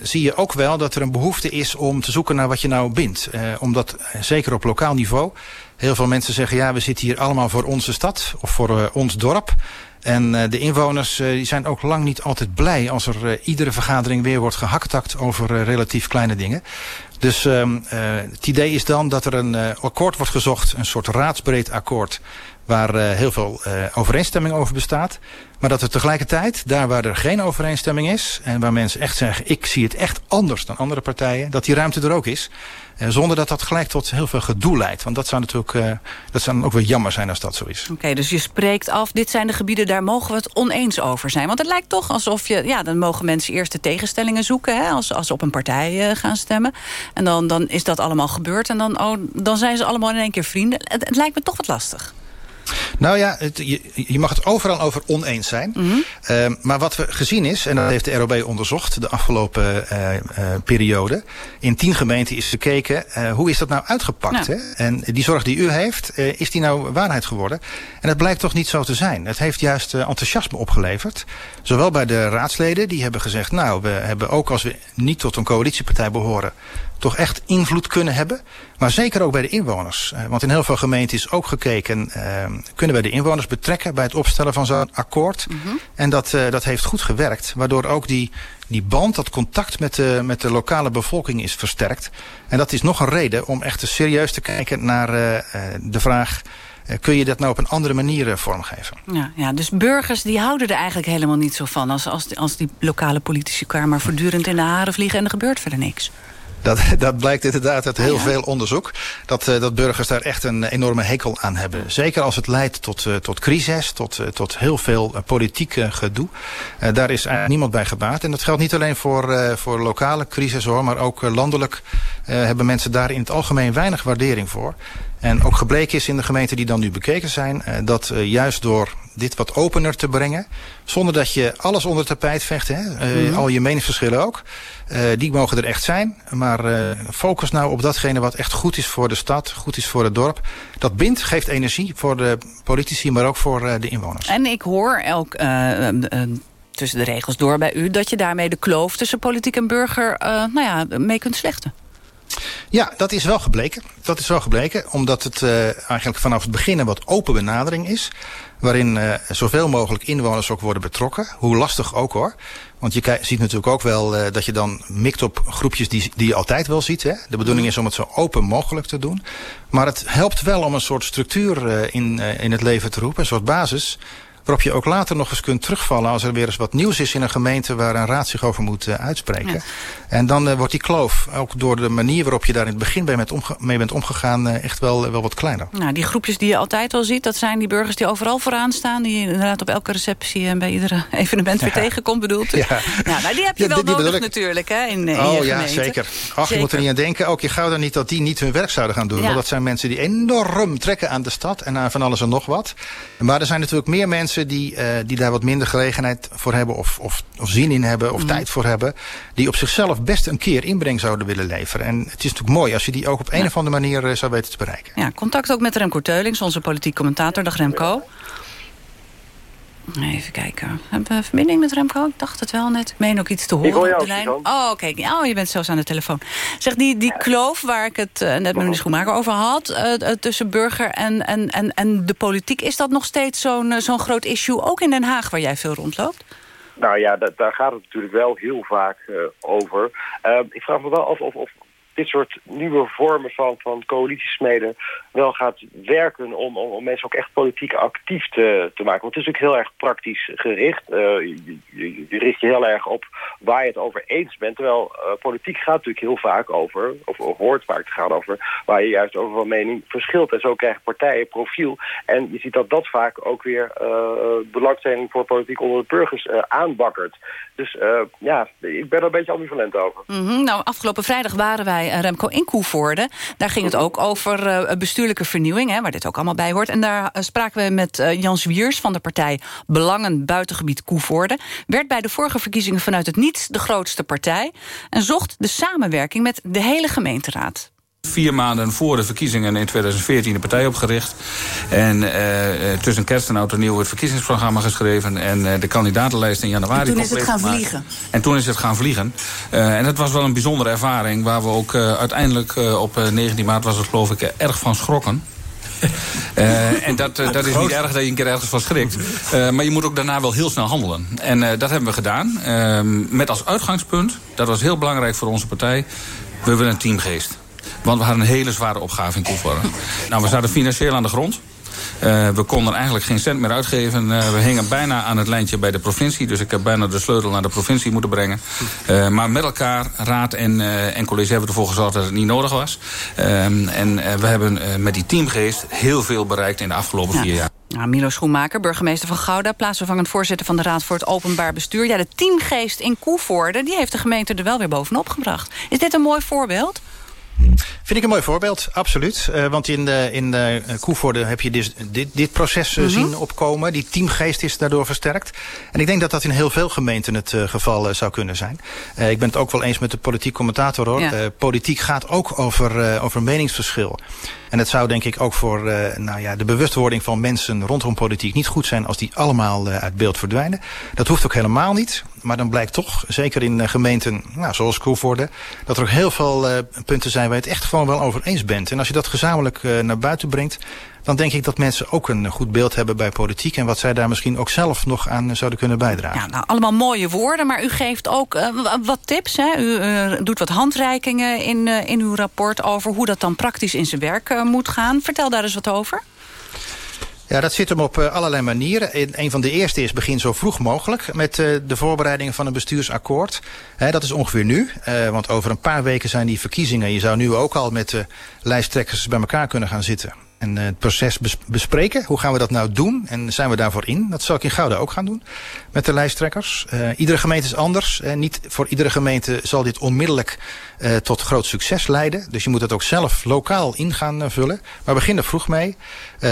zie je ook wel dat er een behoefte is om te zoeken naar wat je nou bindt. omdat, zeker op lokaal niveau, heel veel mensen zeggen... ja, we zitten hier allemaal voor onze stad of voor ons dorp. En de inwoners die zijn ook lang niet altijd blij... als er iedere vergadering weer wordt gehaktakt over relatief kleine dingen. Dus het idee is dan dat er een akkoord wordt gezocht, een soort raadsbreed akkoord waar uh, heel veel uh, overeenstemming over bestaat. Maar dat er tegelijkertijd, daar waar er geen overeenstemming is... en waar mensen echt zeggen, ik zie het echt anders dan andere partijen... dat die ruimte er ook is. Uh, zonder dat dat gelijk tot heel veel gedoe leidt. Want dat zou natuurlijk dat zou dan ook wel jammer zijn als dat zo is. Oké, dus je spreekt af, dit zijn de gebieden, daar mogen we het oneens over zijn. Want het lijkt toch alsof je, ja, dan mogen mensen eerst de tegenstellingen zoeken... Hè, als, als ze op een partij gaan stemmen. En dan, dan is dat allemaal gebeurd en dan, oh, dan zijn ze allemaal in één keer vrienden. Het, het lijkt me toch wat lastig. Nou ja, het, je, je, mag het overal over oneens zijn. Mm -hmm. uh, maar wat we gezien is, en dat heeft de ROB onderzocht de afgelopen uh, uh, periode. In tien gemeenten is gekeken, hoe is dat nou uitgepakt? Hè? En die zorg die u heeft, is die nou waarheid geworden? En dat blijkt toch niet zo te zijn. Het heeft juist enthousiasme opgeleverd. Zowel bij de raadsleden, die hebben gezegd... nou, we hebben ook als we niet tot een coalitiepartij behoren toch echt invloed kunnen hebben. Maar zeker ook bij de inwoners. Uh, want in heel veel gemeenten is ook gekeken... Uh, kunnen wij de inwoners betrekken bij het opstellen van zo'n akkoord. Mm -hmm. En dat, uh, dat heeft goed gewerkt. Waardoor ook die, die band, dat contact met de, met de lokale bevolking is versterkt. En dat is nog een reden om echt serieus te kijken naar de vraag... kun je dat nou op een andere manier vormgeven? Ja, ja, dus burgers die houden er eigenlijk helemaal niet zo van... als, als, als die lokale politici elkaar maar voortdurend in de haren vliegen... en er gebeurt verder niks. Dat, dat blijkt inderdaad uit heel veel onderzoek. Dat, eh, dat burgers daar echt een enorme hekel aan hebben. Zeker als het leidt tot, eh, tot crisis, tot, eh, tot heel veel politiek eh, gedoe. Daar is niemand bij gebaat. En dat geldt niet alleen voor, voor lokale crisis hoor, maar ook landelijk hebben mensen daar in het algemeen weinig waardering voor. En ook gebleken is in de gemeenten die dan nu bekeken zijn... eh, dat eh, juist door dit wat opener te brengen... zonder dat je alles onder het tapijt vecht, hè, eh, Mhm. al je meningsverschillen ook... eh, die mogen er echt zijn. Maar eh, focus nou op datgene wat echt goed is voor de stad, goed is voor het dorp. Dat bindt, geeft energie voor de politici, maar ook voor eh, de inwoners. En ik hoor elk... tussen de regels door bij u... dat je daarmee de kloof tussen politiek en burger eh, nou ja, mee kunt slechten. Ja, dat is wel gebleken. Dat is wel gebleken, omdat het eh, eigenlijk vanaf het begin een wat open benadering is. Waarin eh, zoveel mogelijk inwoners ook worden betrokken. Hoe lastig ook hoor. Want je ziet natuurlijk ook wel eh, dat je dan mikt op groepjes die, die je altijd wel ziet. Hè? De bedoeling is om het zo open mogelijk te doen. Maar het helpt wel om een soort structuur in, in het leven te roepen. Een soort basis waarop je ook later nog eens kunt terugvallen... als er weer eens wat nieuws is in een gemeente... waar een raad zich over moet eh, uitspreken. Ja. En dan eh, wordt die kloof, ook door de manier waarop je daar in het begin bij met omge- mee bent omgegaan... eh, echt wel, wel wat kleiner. Nou, die groepjes die je altijd al ziet... dat zijn die burgers die overal vooraan staan... die je inderdaad op elke receptie en bij iedere evenement weer Ja. tegenkomt, bedoelt? Ja. Nou, die heb je wel die- die nodig natuurlijk hè, in, oh ja, zeker. Ach, je moet er niet aan denken. Ook je gauw dan niet dat die niet hun werk zouden gaan doen. Want dat zijn mensen die enorm trekken aan de stad en aan van alles en nog wat. Maar er zijn natuurlijk meer mensen die, eh, die daar wat minder gelegenheid voor hebben... of, of, of zin in hebben of Mhm. tijd voor hebben... die op zichzelf best een keer inbreng zouden willen leveren. En het is natuurlijk mooi als je die ook op een of andere manier eh, zou weten te bereiken. Ja, contact ook met Remco Teulings, onze politiek commentator. Dag Remco. Even kijken. Hebben we verbinding met Remco? Ik dacht het wel net. Ik meen ook iets te horen hoor op de lijn. Oh, kijk. Oh, je bent zelfs aan de telefoon. Zeg, die, die kloof waar ik het eh, net met meneer Schoenmaker over had... eh, eh, tussen burger en, en, en, en de politiek... is dat nog steeds zo'n zo'n groot issue, ook in Den Haag... waar jij veel rondloopt? Nou ja, da- daar gaat het natuurlijk wel heel vaak over. Eh, ik vraag me wel af of, of dit soort nieuwe vormen van, van coalitiesmeden wel gaat werken om, om, mensen ook echt politiek actief te, te maken. Want het is natuurlijk heel erg praktisch gericht. Eh, je, richt je heel erg op waar je het over eens bent. Terwijl eh, politiek gaat natuurlijk heel vaak over, of, hoort vaak te gaan over, waar je juist over van mening verschilt. En zo krijgen partijen profiel. En je ziet dat dat vaak ook weer eh, belangstelling voor politiek onder de burgers aanbakkert. Dus ja, ik ben er een beetje ambivalent over. Mhm, Nou, afgelopen vrijdag waren wij Remco in Koevoorde. Daar ging het ook over eh, vernieuwing, hè, waar dit ook allemaal bij hoort. En daar eh, spraken we met eh, Jan Zwiers van de partij Belangen Buitengebied Koevoorde. Werd bij de vorige verkiezingen vanuit het niets de grootste partij. En zocht de samenwerking met de hele gemeenteraad. Vier maanden voor de verkiezingen in 2014 de partij opgericht. En eh, eh, tussen kerst en oud en nieuw het verkiezingsprogramma geschreven. En eh, de kandidatenlijst in januari En toen is het gaan gemaakt. vliegen. En toen is het gaan vliegen. Eh, en het was wel een bijzondere ervaring. Waar we ook eh, uiteindelijk eh, op eh, 19 maart was het geloof ik erg van schrokken. Eh, en dat, dat is niet erg dat je een keer ergens van schrikt. Eh, maar je moet ook daarna wel heel snel handelen. En eh, dat hebben we gedaan. Ehm, met als uitgangspunt, dat was heel belangrijk voor onze partij... we willen een teamgeest. Want we hadden een hele zware opgave in Koevoorde. nou, we zaten financieel aan de grond. Eh, we konden eigenlijk geen cent meer uitgeven. Eh, we hingen bijna aan het lijntje bij de provincie. Dus ik heb bijna de sleutel naar de provincie moeten brengen. Eh, maar met elkaar, raad en, en college, hebben we ervoor gezorgd dat het niet nodig was. Ehm, en we hebben met die teamgeest heel veel bereikt in de afgelopen Ja. vier jaar. Nou, Milo Schoenmaker, burgemeester van Gouda... plaatsvervangend voorzitter van de Raad voor het Openbaar Bestuur. Ja, de teamgeest in Koevoorde, die heeft de gemeente er wel weer bovenop gebracht. Is dit een mooi voorbeeld? Vind ik een mooi voorbeeld, absoluut. Eh, want in, de, in de Koevoorde heb je dus dit, dit proces eh, Mhm. zien opkomen. Die teamgeest is daardoor versterkt. En ik denk dat dat in heel veel gemeenten het eh, geval eh, zou kunnen zijn. Eh, ik ben het ook wel eens met de politiek commentator hoor. Ja. Eh, politiek gaat ook over, eh, over meningsverschil. En het zou denk ik ook voor eh, nou ja, de bewustwording van mensen rondom politiek niet goed zijn als die allemaal eh, uit beeld verdwijnen. Dat hoeft ook helemaal niet. Maar dan blijkt toch, zeker in eh, gemeenten nou, zoals Koevoorde, dat er ook heel veel eh, punten zijn waar je het echt gewoon wel over eens bent. En als je dat gezamenlijk eh, naar buiten brengt, dan denk ik dat mensen ook een goed beeld hebben bij politiek. En wat zij daar misschien ook zelf nog aan zouden kunnen bijdragen. Ja, nou, allemaal mooie woorden, maar u geeft ook wat tips. Hè? U doet wat handreikingen in, in uw rapport over hoe dat dan praktisch in zijn werk moet gaan. Vertel daar eens wat over. Ja, dat zit hem op eh, allerlei manieren. Een, van de eerste is begin zo vroeg mogelijk met eh, de voorbereidingen van een bestuursakkoord. Dat is ongeveer nu, eh, want over een paar weken zijn die verkiezingen. Je zou nu ook al met de lijsttrekkers bij elkaar kunnen gaan zitten. En eh, het proces bes- bespreken. Hoe gaan we dat nou doen? En zijn we daarvoor in? Dat zal ik in Gouda ook gaan doen. Met de lijsttrekkers. Eh, iedere gemeente is anders. Eh, niet voor iedere gemeente zal dit onmiddellijk eh, tot groot succes leiden. Dus je moet het ook zelf lokaal in gaan vullen. Maar begin er vroeg mee.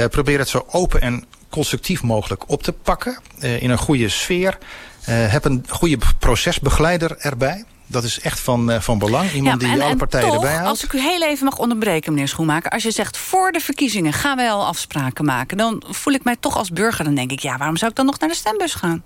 Probeer het zo open en constructief mogelijk op te pakken. in een goede sfeer. Heb een goede procesbegeleider erbij. Dat is echt van, eh, van belang. Iemand die en, alle en partijen toch, erbij houdt. als ik u heel even mag onderbreken, meneer Schoenmaker... als je zegt, voor de verkiezingen gaan wij al afspraken maken... dan voel ik mij toch als burger, dan denk ik... ja, waarom zou ik dan nog naar de stembus gaan?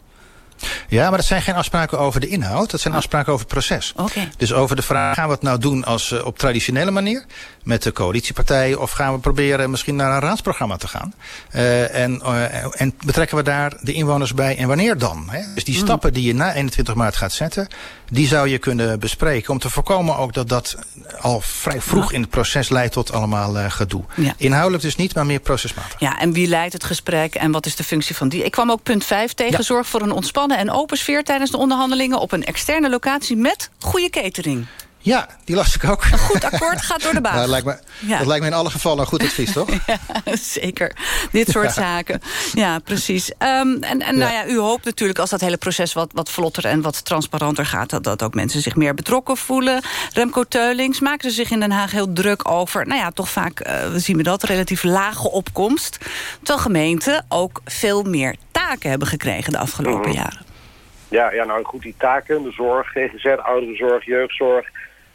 Ja, maar dat zijn geen afspraken over de inhoud. Dat zijn afspraken over het proces. Dus over de vraag, gaan we het nou doen als, eh, op traditionele manier? Met de coalitiepartijen? Of gaan we proberen misschien naar een raadsprogramma te gaan? Eh, en, eh, en betrekken we daar de inwoners bij? En wanneer dan? Hè? Dus die stappen die je na 21 maart gaat zetten... die zou je kunnen bespreken. Om te voorkomen ook dat dat al vrij vroeg in het proces leidt tot allemaal gedoe. Ja. Inhoudelijk dus niet, maar meer procesmatig. Ja, en wie leidt het gesprek en wat is de functie van die? Ik kwam ook punt 5 tegen. Zorg voor een ontspannen en open sfeer tijdens de onderhandelingen... op een externe locatie met goede catering. Ja, die las ik ook. Een goed akkoord gaat door de baas. Nou, dat, lijkt me, Ja. dat lijkt me in alle gevallen een goed advies, toch? Ja, zeker. Dit soort Ja. zaken. Ja, precies. Ehm, en en nou ja, u hoopt natuurlijk als dat hele proces wat, wat vlotter en wat transparanter gaat... Dat, dat ook mensen zich meer betrokken voelen. Remco Teulings maken ze zich in Den Haag heel druk over... nou ja, toch vaak, eh, zien we dat, relatief lage opkomst. Terwijl gemeenten ook veel meer taken hebben gekregen de afgelopen Mhm. jaren. Ja, ja, nou goed, die taken, de zorg, GGZ, ouderenzorg, jeugdzorg...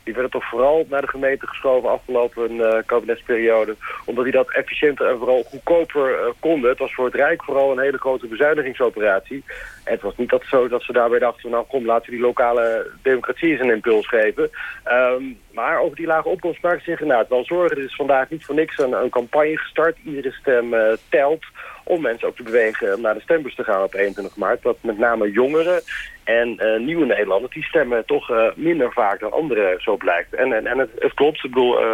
die werden toch vooral naar de gemeente geschoven afgelopen eh, kabinetsperiode. Omdat die dat efficiënter en vooral goedkoper eh, konden. Het was voor het Rijk vooral een hele grote bezuinigingsoperatie. En het was niet dat, zo dat ze daarbij dachten... nou kom, laten we die lokale democratie eens een impuls geven. Ehm, maar over die lage opkomst maken zich inderdaad wel zorgen. Er is vandaag niet voor niks een, een campagne gestart. Iedere stem eh, telt om mensen ook te bewegen om naar de stembus te gaan op 21 maart. Dat met name jongeren en eh, nieuwe Nederlanders, die stemmen toch eh, minder vaak dan anderen, zo blijkt. En, en, en het, het klopt, ik bedoel, eh,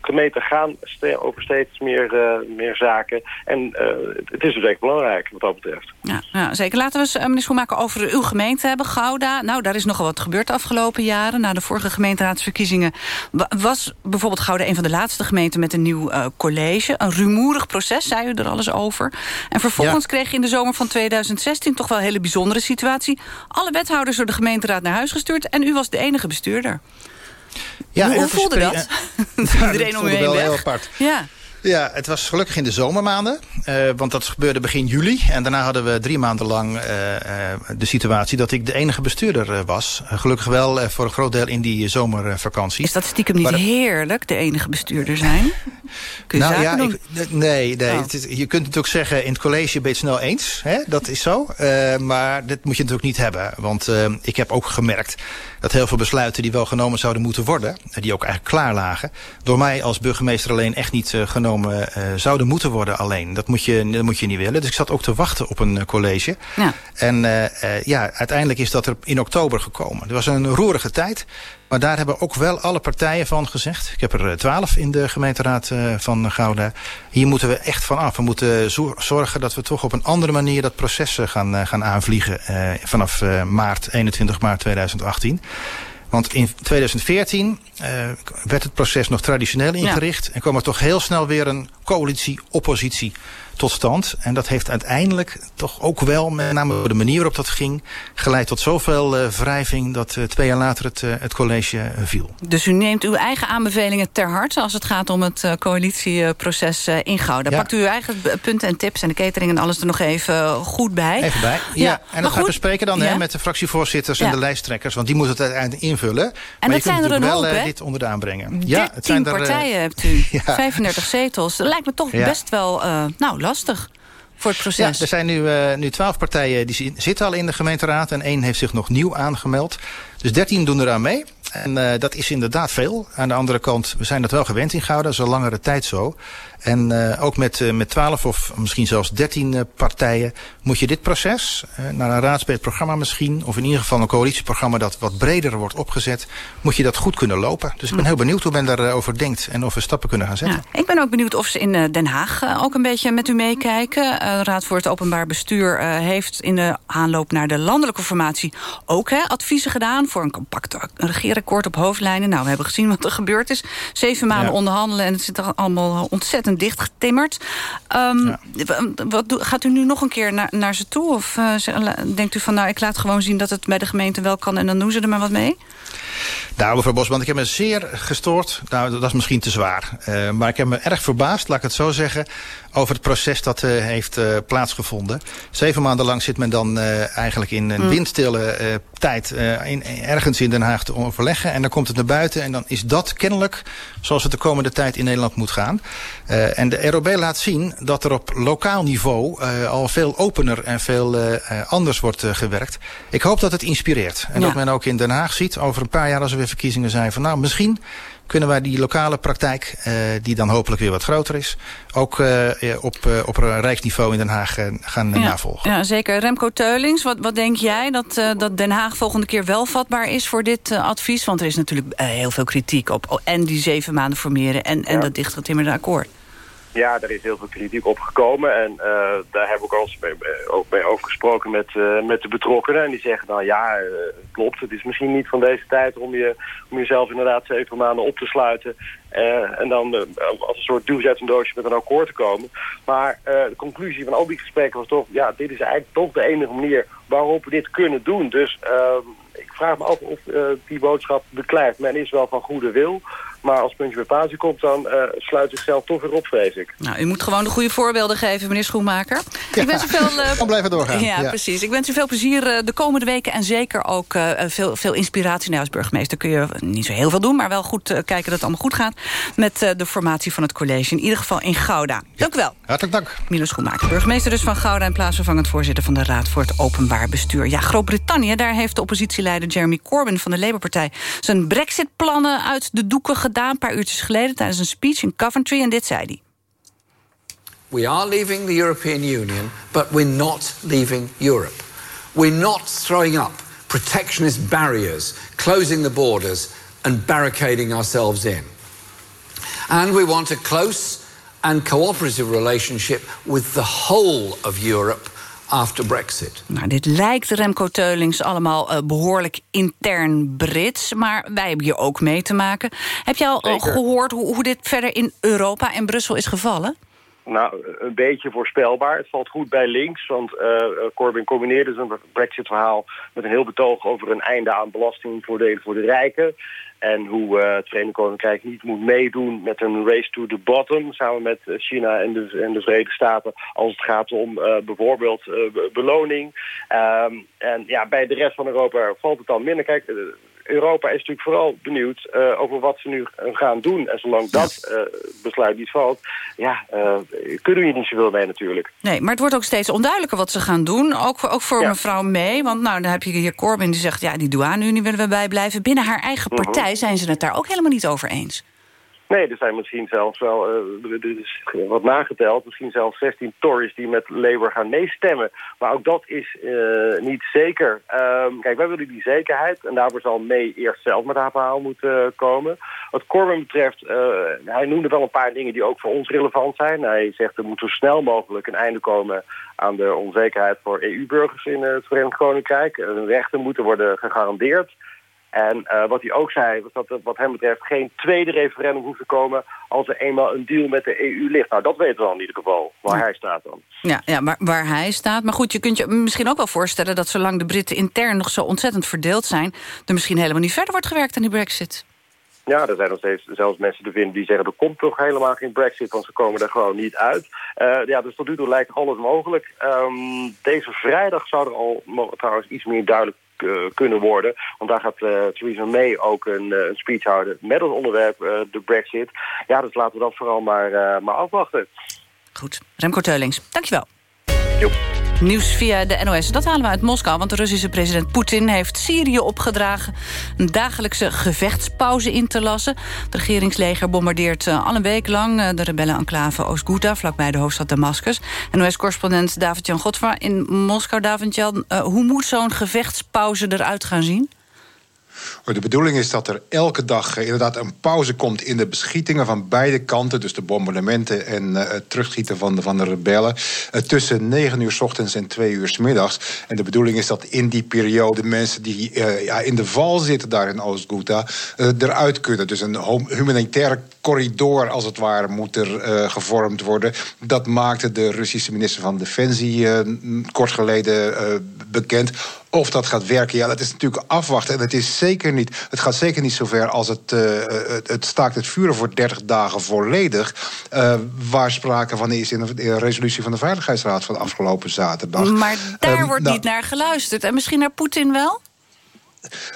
gemeenten gaan over steeds meer, eh, meer zaken. En eh, het- het is dus echt belangrijk wat dat betreft. Ja, ja, zeker. Laten we eens, meneer Schoenmaker, over uw gemeente hebben, Gouda. Nou, daar is nogal wat gebeurd de afgelopen jaren. Na de vorige gemeenteraadsverkiezingen wa- was bijvoorbeeld Gouda... een van de laatste gemeenten met een nieuw eh, college. Een rumoerig proces, zei u er alles over. En vervolgens kreeg je in de zomer van 2016 toch wel een hele bijzondere situatie. Alle wethouders door de gemeenteraad naar huis gestuurd... en u was de enige bestuurder. Ja, hoe voelde dat? Ja, Iedereen dat om u heen wel weg. heel apart. Ja. Ja, het was gelukkig in de zomermaanden. eh, want dat gebeurde begin juli. En daarna hadden we drie maanden lang eh, eh, de situatie... dat ik de enige bestuurder was. Gelukkig wel voor een groot deel in die zomervakantie. Is dat stiekem niet Maar heerlijk, de enige bestuurder zijn? Kun je nou ja, ik, nee, nee Oh. het is- je kunt natuurlijk zeggen in het college ben je het snel eens. Hè? Dat is zo. Maar dat moet je natuurlijk niet hebben. Want ik heb ook gemerkt dat heel veel besluiten die wel genomen zouden moeten worden... die ook eigenlijk klaar lagen... door mij als burgemeester alleen echt niet eh, genomen eh, zouden moeten worden alleen. Dat moet, je, dat moet je niet willen. Dus ik zat ook te wachten op een eh, college. Ja. En ja, uiteindelijk is dat er in oktober gekomen. Het was een roerige tijd. Maar daar hebben ook wel alle partijen van gezegd. Ik heb er eh, twaalf in de gemeenteraad eh, van Gouda. Hier moeten we echt van af. We moeten zo- zorgen dat we toch op een andere manier dat proces eh, gaan, gaan aanvliegen. eh, vanaf maart, 21 maart 2018. Want in 2014 eh, werd het proces nog traditioneel ingericht. En kwam er toch heel snel weer een coalitie-oppositie tot stand. En dat heeft uiteindelijk toch ook wel, met name door de manier waarop dat ging... geleid tot zoveel eh, wrijving dat eh, twee jaar later het, eh, het college viel. Dus u neemt uw eigen aanbevelingen ter harte... als het gaat om het coalitieproces in Gouda. Ja. Pakt u uw eigen punten en tips en de catering en alles er nog even goed bij. Even bij. Ja, en maar dat ga ik goed, bespreken dan ja. hè, met de fractievoorzitters en Ja. de lijsttrekkers. Want die moeten het uiteindelijk invullen. maar dat je kunt zijn er een wel hoop, eh, hè? dit onderdaan brengen. 13 er, eh, partijen hebt u. ja. 35 zetels. Dat lijkt me toch Ja. best wel nou, lastig voor het proces. er zijn nu, eh, nu 12 partijen die zi- zitten al in de gemeenteraad. En één heeft zich nog nieuw aangemeld. Dus 13 doen eraan mee. En eh, dat is inderdaad veel. Aan de andere kant, we zijn dat wel gewend in Gouda. Dat is al langere tijd zo. En eh, ook met, eh, met 12 of misschien zelfs 13 eh, partijen moet je dit proces, naar een raadsbreed misschien, of in ieder geval een coalitieprogramma dat wat breder wordt opgezet, moet je dat goed kunnen lopen. Dus ik ben heel benieuwd hoe men daarover denkt en of we stappen kunnen gaan zetten. Ik ben ook benieuwd of ze in Den Haag ook een beetje met u meekijken. De Raad voor het Openbaar Bestuur heeft in de aanloop naar de landelijke formatie ook hè, adviezen gedaan voor een compact regeerakkoord op hoofdlijnen. Nou, we hebben gezien wat er gebeurd is. Zeven maanden Ja. onderhandelen en het zit er allemaal ontzettend dicht getimmerd. W- wat gaat u nu nog een keer naar, naar ze toe? Of eh, denkt u van, nou, ik laat gewoon zien dat het bij de gemeente wel kan en dan doen ze er maar wat mee? Nou, mevrouw Bosman, ik heb me zeer gestoord. Nou, dat is misschien te zwaar. Eh, maar ik heb me erg verbaasd, laat ik het zo zeggen... over het proces dat eh, heeft eh, plaatsgevonden. Zeven maanden lang zit men dan eigenlijk in een Mm. windstille tijd... in, ergens in Den Haag te overleggen. En dan komt het naar buiten en dan is dat kennelijk... zoals het de komende tijd in Nederland moet gaan. Eh, en de ROB laat zien dat er op lokaal niveau... eh, al veel opener en veel eh, anders wordt gewerkt. Ik hoop dat het inspireert. En Ja. dat men ook in Den Haag ziet over een paar jaar als er weer verkiezingen zijn... van nou, misschien kunnen wij die lokale praktijk, eh, die dan hopelijk weer wat groter is... ook eh, eh, op, op een rijksniveau in Den Haag gaan navolgen. Ja, zeker. Remco Teulings, wat, wat denk jij dat, eh, dat Den Haag volgende keer wel vatbaar is voor dit advies? Want er is natuurlijk heel veel kritiek op. oh, en die zeven maanden formeren en, en dat dichtgetimmerde akkoord. Ja, daar is heel veel kritiek op gekomen. En eh, daar heb ik al eens mee, ook mee over gesproken met, eh, met de betrokkenen. En die zeggen dan, ja, eh, klopt. Het is misschien niet van deze tijd om, je, om jezelf inderdaad zeven maanden op te sluiten. en dan als een soort een doosje met een akkoord te komen. Maar de conclusie van al die gesprekken was toch... ja, dit is eigenlijk toch de enige manier waarop we dit kunnen doen. Dus ehm, ik vraag me af of die boodschap beklijft. Men is wel van goede wil... Maar als puntje bij paaltje komt, dan eh, sluit zichzelf toch weer op, vrees ik. Nou, u moet gewoon de goede voorbeelden geven, meneer Schoenmaker. Ik wens u veel... eh, Gewoon blijven doorgaan. Ja, Ja. precies. Ik wens u veel plezier eh, de komende weken en zeker ook eh, veel, veel inspiratie. Nou, als burgemeester kun je niet zo heel veel doen... maar wel goed kijken dat het allemaal goed gaat... met eh, de formatie van het college, in ieder geval in Gouda. Dank u wel. Hartelijk dank. Milo Schoenmaker, burgemeester dus van Gouda... en plaatsvervangend voorzitter van de Raad voor het Openbaar Bestuur. Ja, Groot-Brittannië, daar heeft de oppositieleider Jeremy Corbyn... van de Labour-partij zijn brexit-plannen uit de doeken gedaan... een paar uurtjes geleden tijdens een speech in Coventry. En dit zei hij. We are leaving the European Union, but we're not leaving Europe. We're not throwing up protectionist barriers, closing the borders, and barricading ourselves in. And we want a close and cooperative relationship with the whole of Europe after Brexit. Nou, dit lijkt Remco Teulings allemaal eh, behoorlijk intern Brits. Maar wij hebben hier ook mee te maken. Heb je al eh, Zeker. gehoord hoe, hoe dit verder in Europa en Brussel is gevallen? Nou, een beetje voorspelbaar. Het valt goed bij links, want eh Corbyn combineerde zijn brexit-verhaal... met een heel betoog over een einde aan belastingvoordelen voor de rijken. En hoe eh, het Verenigd Koninkrijk niet moet meedoen met een race to the bottom... samen met eh, China en de, en de Verenigde Staten... als het gaat om eh, bijvoorbeeld eh, be- beloning. Ehm, en ja, bij de rest van Europa valt het dan minder. Kijk, eh, Europa is natuurlijk vooral benieuwd eh, over wat ze nu gaan doen. En zolang dat eh, besluit niet valt, ja, eh, kunnen we hier niet zoveel mee natuurlijk. Nee, maar het wordt ook steeds onduidelijker wat ze gaan doen. Ook, voor- ook voor Ja. mevrouw May. Want nou, dan heb je hier Corbyn die zegt... ja, die douane-unie willen we bij blijven. Binnen haar eigen Mhm. partij zijn ze het daar ook helemaal niet over eens. Nee, er zijn misschien zelfs wel, eh, er is wat nageteld, misschien zelfs 16 Tories die met Labour gaan meestemmen. Maar ook dat is eh, niet zeker. Ehm, kijk, wij willen die zekerheid en daarvoor zal May eerst zelf met haar verhaal moeten eh, komen. Wat Corbyn betreft, hij noemde wel een paar dingen die ook voor ons relevant zijn. Hij zegt er moet zo snel mogelijk een einde komen aan de onzekerheid voor EU-burgers in het Verenigd Koninkrijk. Hun rechten moeten worden gegarandeerd. En eh, wat hij ook zei, was dat er wat hem betreft geen tweede referendum hoeft te komen als er eenmaal een deal met de EU ligt. Nou, dat weten we al in ieder geval, waar hij staat dan. Ja, ja waar, waar hij staat. Maar goed, je kunt je misschien ook wel voorstellen... dat zolang de Britten intern nog zo ontzettend verdeeld zijn... er misschien helemaal niet verder wordt gewerkt aan die brexit. Ja, er zijn nog steeds zelfs mensen te vinden die zeggen... er komt toch helemaal geen brexit, want ze komen er gewoon niet uit. Eh, ja, dus tot nu toe lijkt alles mogelijk. Ehm, deze vrijdag zou er al trouwens iets meer duidelijk kunnen worden. Want daar gaat eh, Theresa May ook een, eh, een speech houden met als onderwerp eh, de brexit. Ja, dus laten we dat vooral maar, eh, maar afwachten. Goed, Remco Teulings, dankjewel. Joep. Nieuws via de NOS. Dat halen we uit Moskou, want de Russische president Poetin... heeft Syrië opgedragen een dagelijkse gevechtspauze in te lassen. Het regeringsleger bombardeert eh, al een week lang... eh, de rebellenenclave Oost-Ghouta, vlakbij de hoofdstad Damascus. NOS-correspondent David-Jan Godfra in Moskou. David-Jan, eh, hoe moet zo'n gevechtspauze eruit gaan zien? De bedoeling is dat er elke dag eh, inderdaad een pauze komt in de beschietingen van beide kanten. Dus de bombardementen en eh, het terugschieten van de, van de rebellen. eh, tussen 9 uur s ochtends en 2 uur s middags. En de bedoeling is dat in die periode mensen die ja, in de val zitten daar in Oost-Ghouta eruit kunnen. Dus een hum- humanitaire corridor als het ware moet er gevormd worden. Dat maakte de Russische minister van Defensie kort geleden bekend. Of dat gaat werken, ja, dat is natuurlijk afwachten. En het is zeker niet, het gaat zeker niet zover als het, eh, het, het staakt het vuren voor 30 dagen volledig. eh, waar sprake van is in de, in de resolutie van de Veiligheidsraad van afgelopen zaterdag. Maar daar Ehm, wordt nou, niet naar geluisterd. En misschien naar Poetin wel?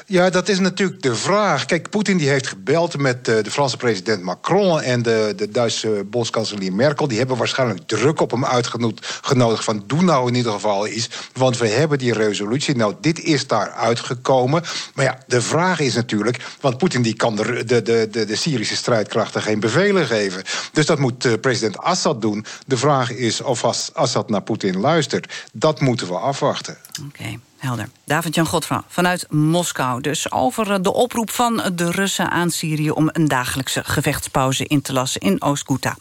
Ja, dat is natuurlijk de vraag. Kijk, Poetin die heeft gebeld met eh, de Franse president Macron... en de, de Duitse bondskanselier Merkel. Die hebben waarschijnlijk druk op hem uitgenodigd... van doe nou in ieder geval iets, want we hebben die resolutie. Nou, dit is daar uitgekomen. Maar ja, de vraag is natuurlijk... want Poetin die kan de, de, de, de, Syrische strijdkrachten geen bevelen geven. Dus dat moet eh, president Assad doen. De vraag is of As- Assad naar Poetin luistert. Dat moeten we afwachten. Oké, helder. David-Jan Godfra vanuit Moskou. Dus over eh, de oproep van de Russen aan Syrië... om een dagelijkse gevechtspauze in te lassen in Oost-Ghouta.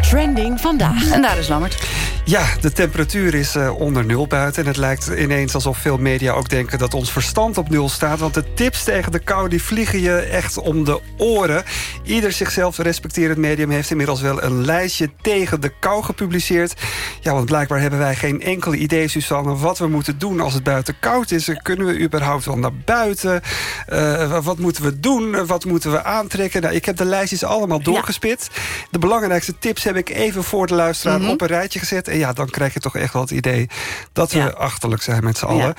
Trending vandaag. En daar is Lammert. Ja, de temperatuur is eh, onder nul buiten. En het lijkt ineens alsof veel media ook denken dat ons verstand op nul staat. Want de tips tegen de kou die vliegen je echt om de oren. Ieder zichzelf respecterend medium heeft inmiddels wel een lijstje tegen de kou gepubliceerd. Ja, want blijkbaar hebben wij geen enkel idee, Susanne, wat we moeten doen als het buiten koud is. Kunnen we überhaupt wel naar buiten? Eh, wat moeten we doen? Wat moeten we aantrekken? Nou, ik heb de lijstjes allemaal doorgespit. De belangrijkste tips heb ik even voor de luisteraar Mhm. op een rijtje gezet. En ja, dan krijg je toch echt wel het idee dat we Ja. achterlijk zijn met z'n allen.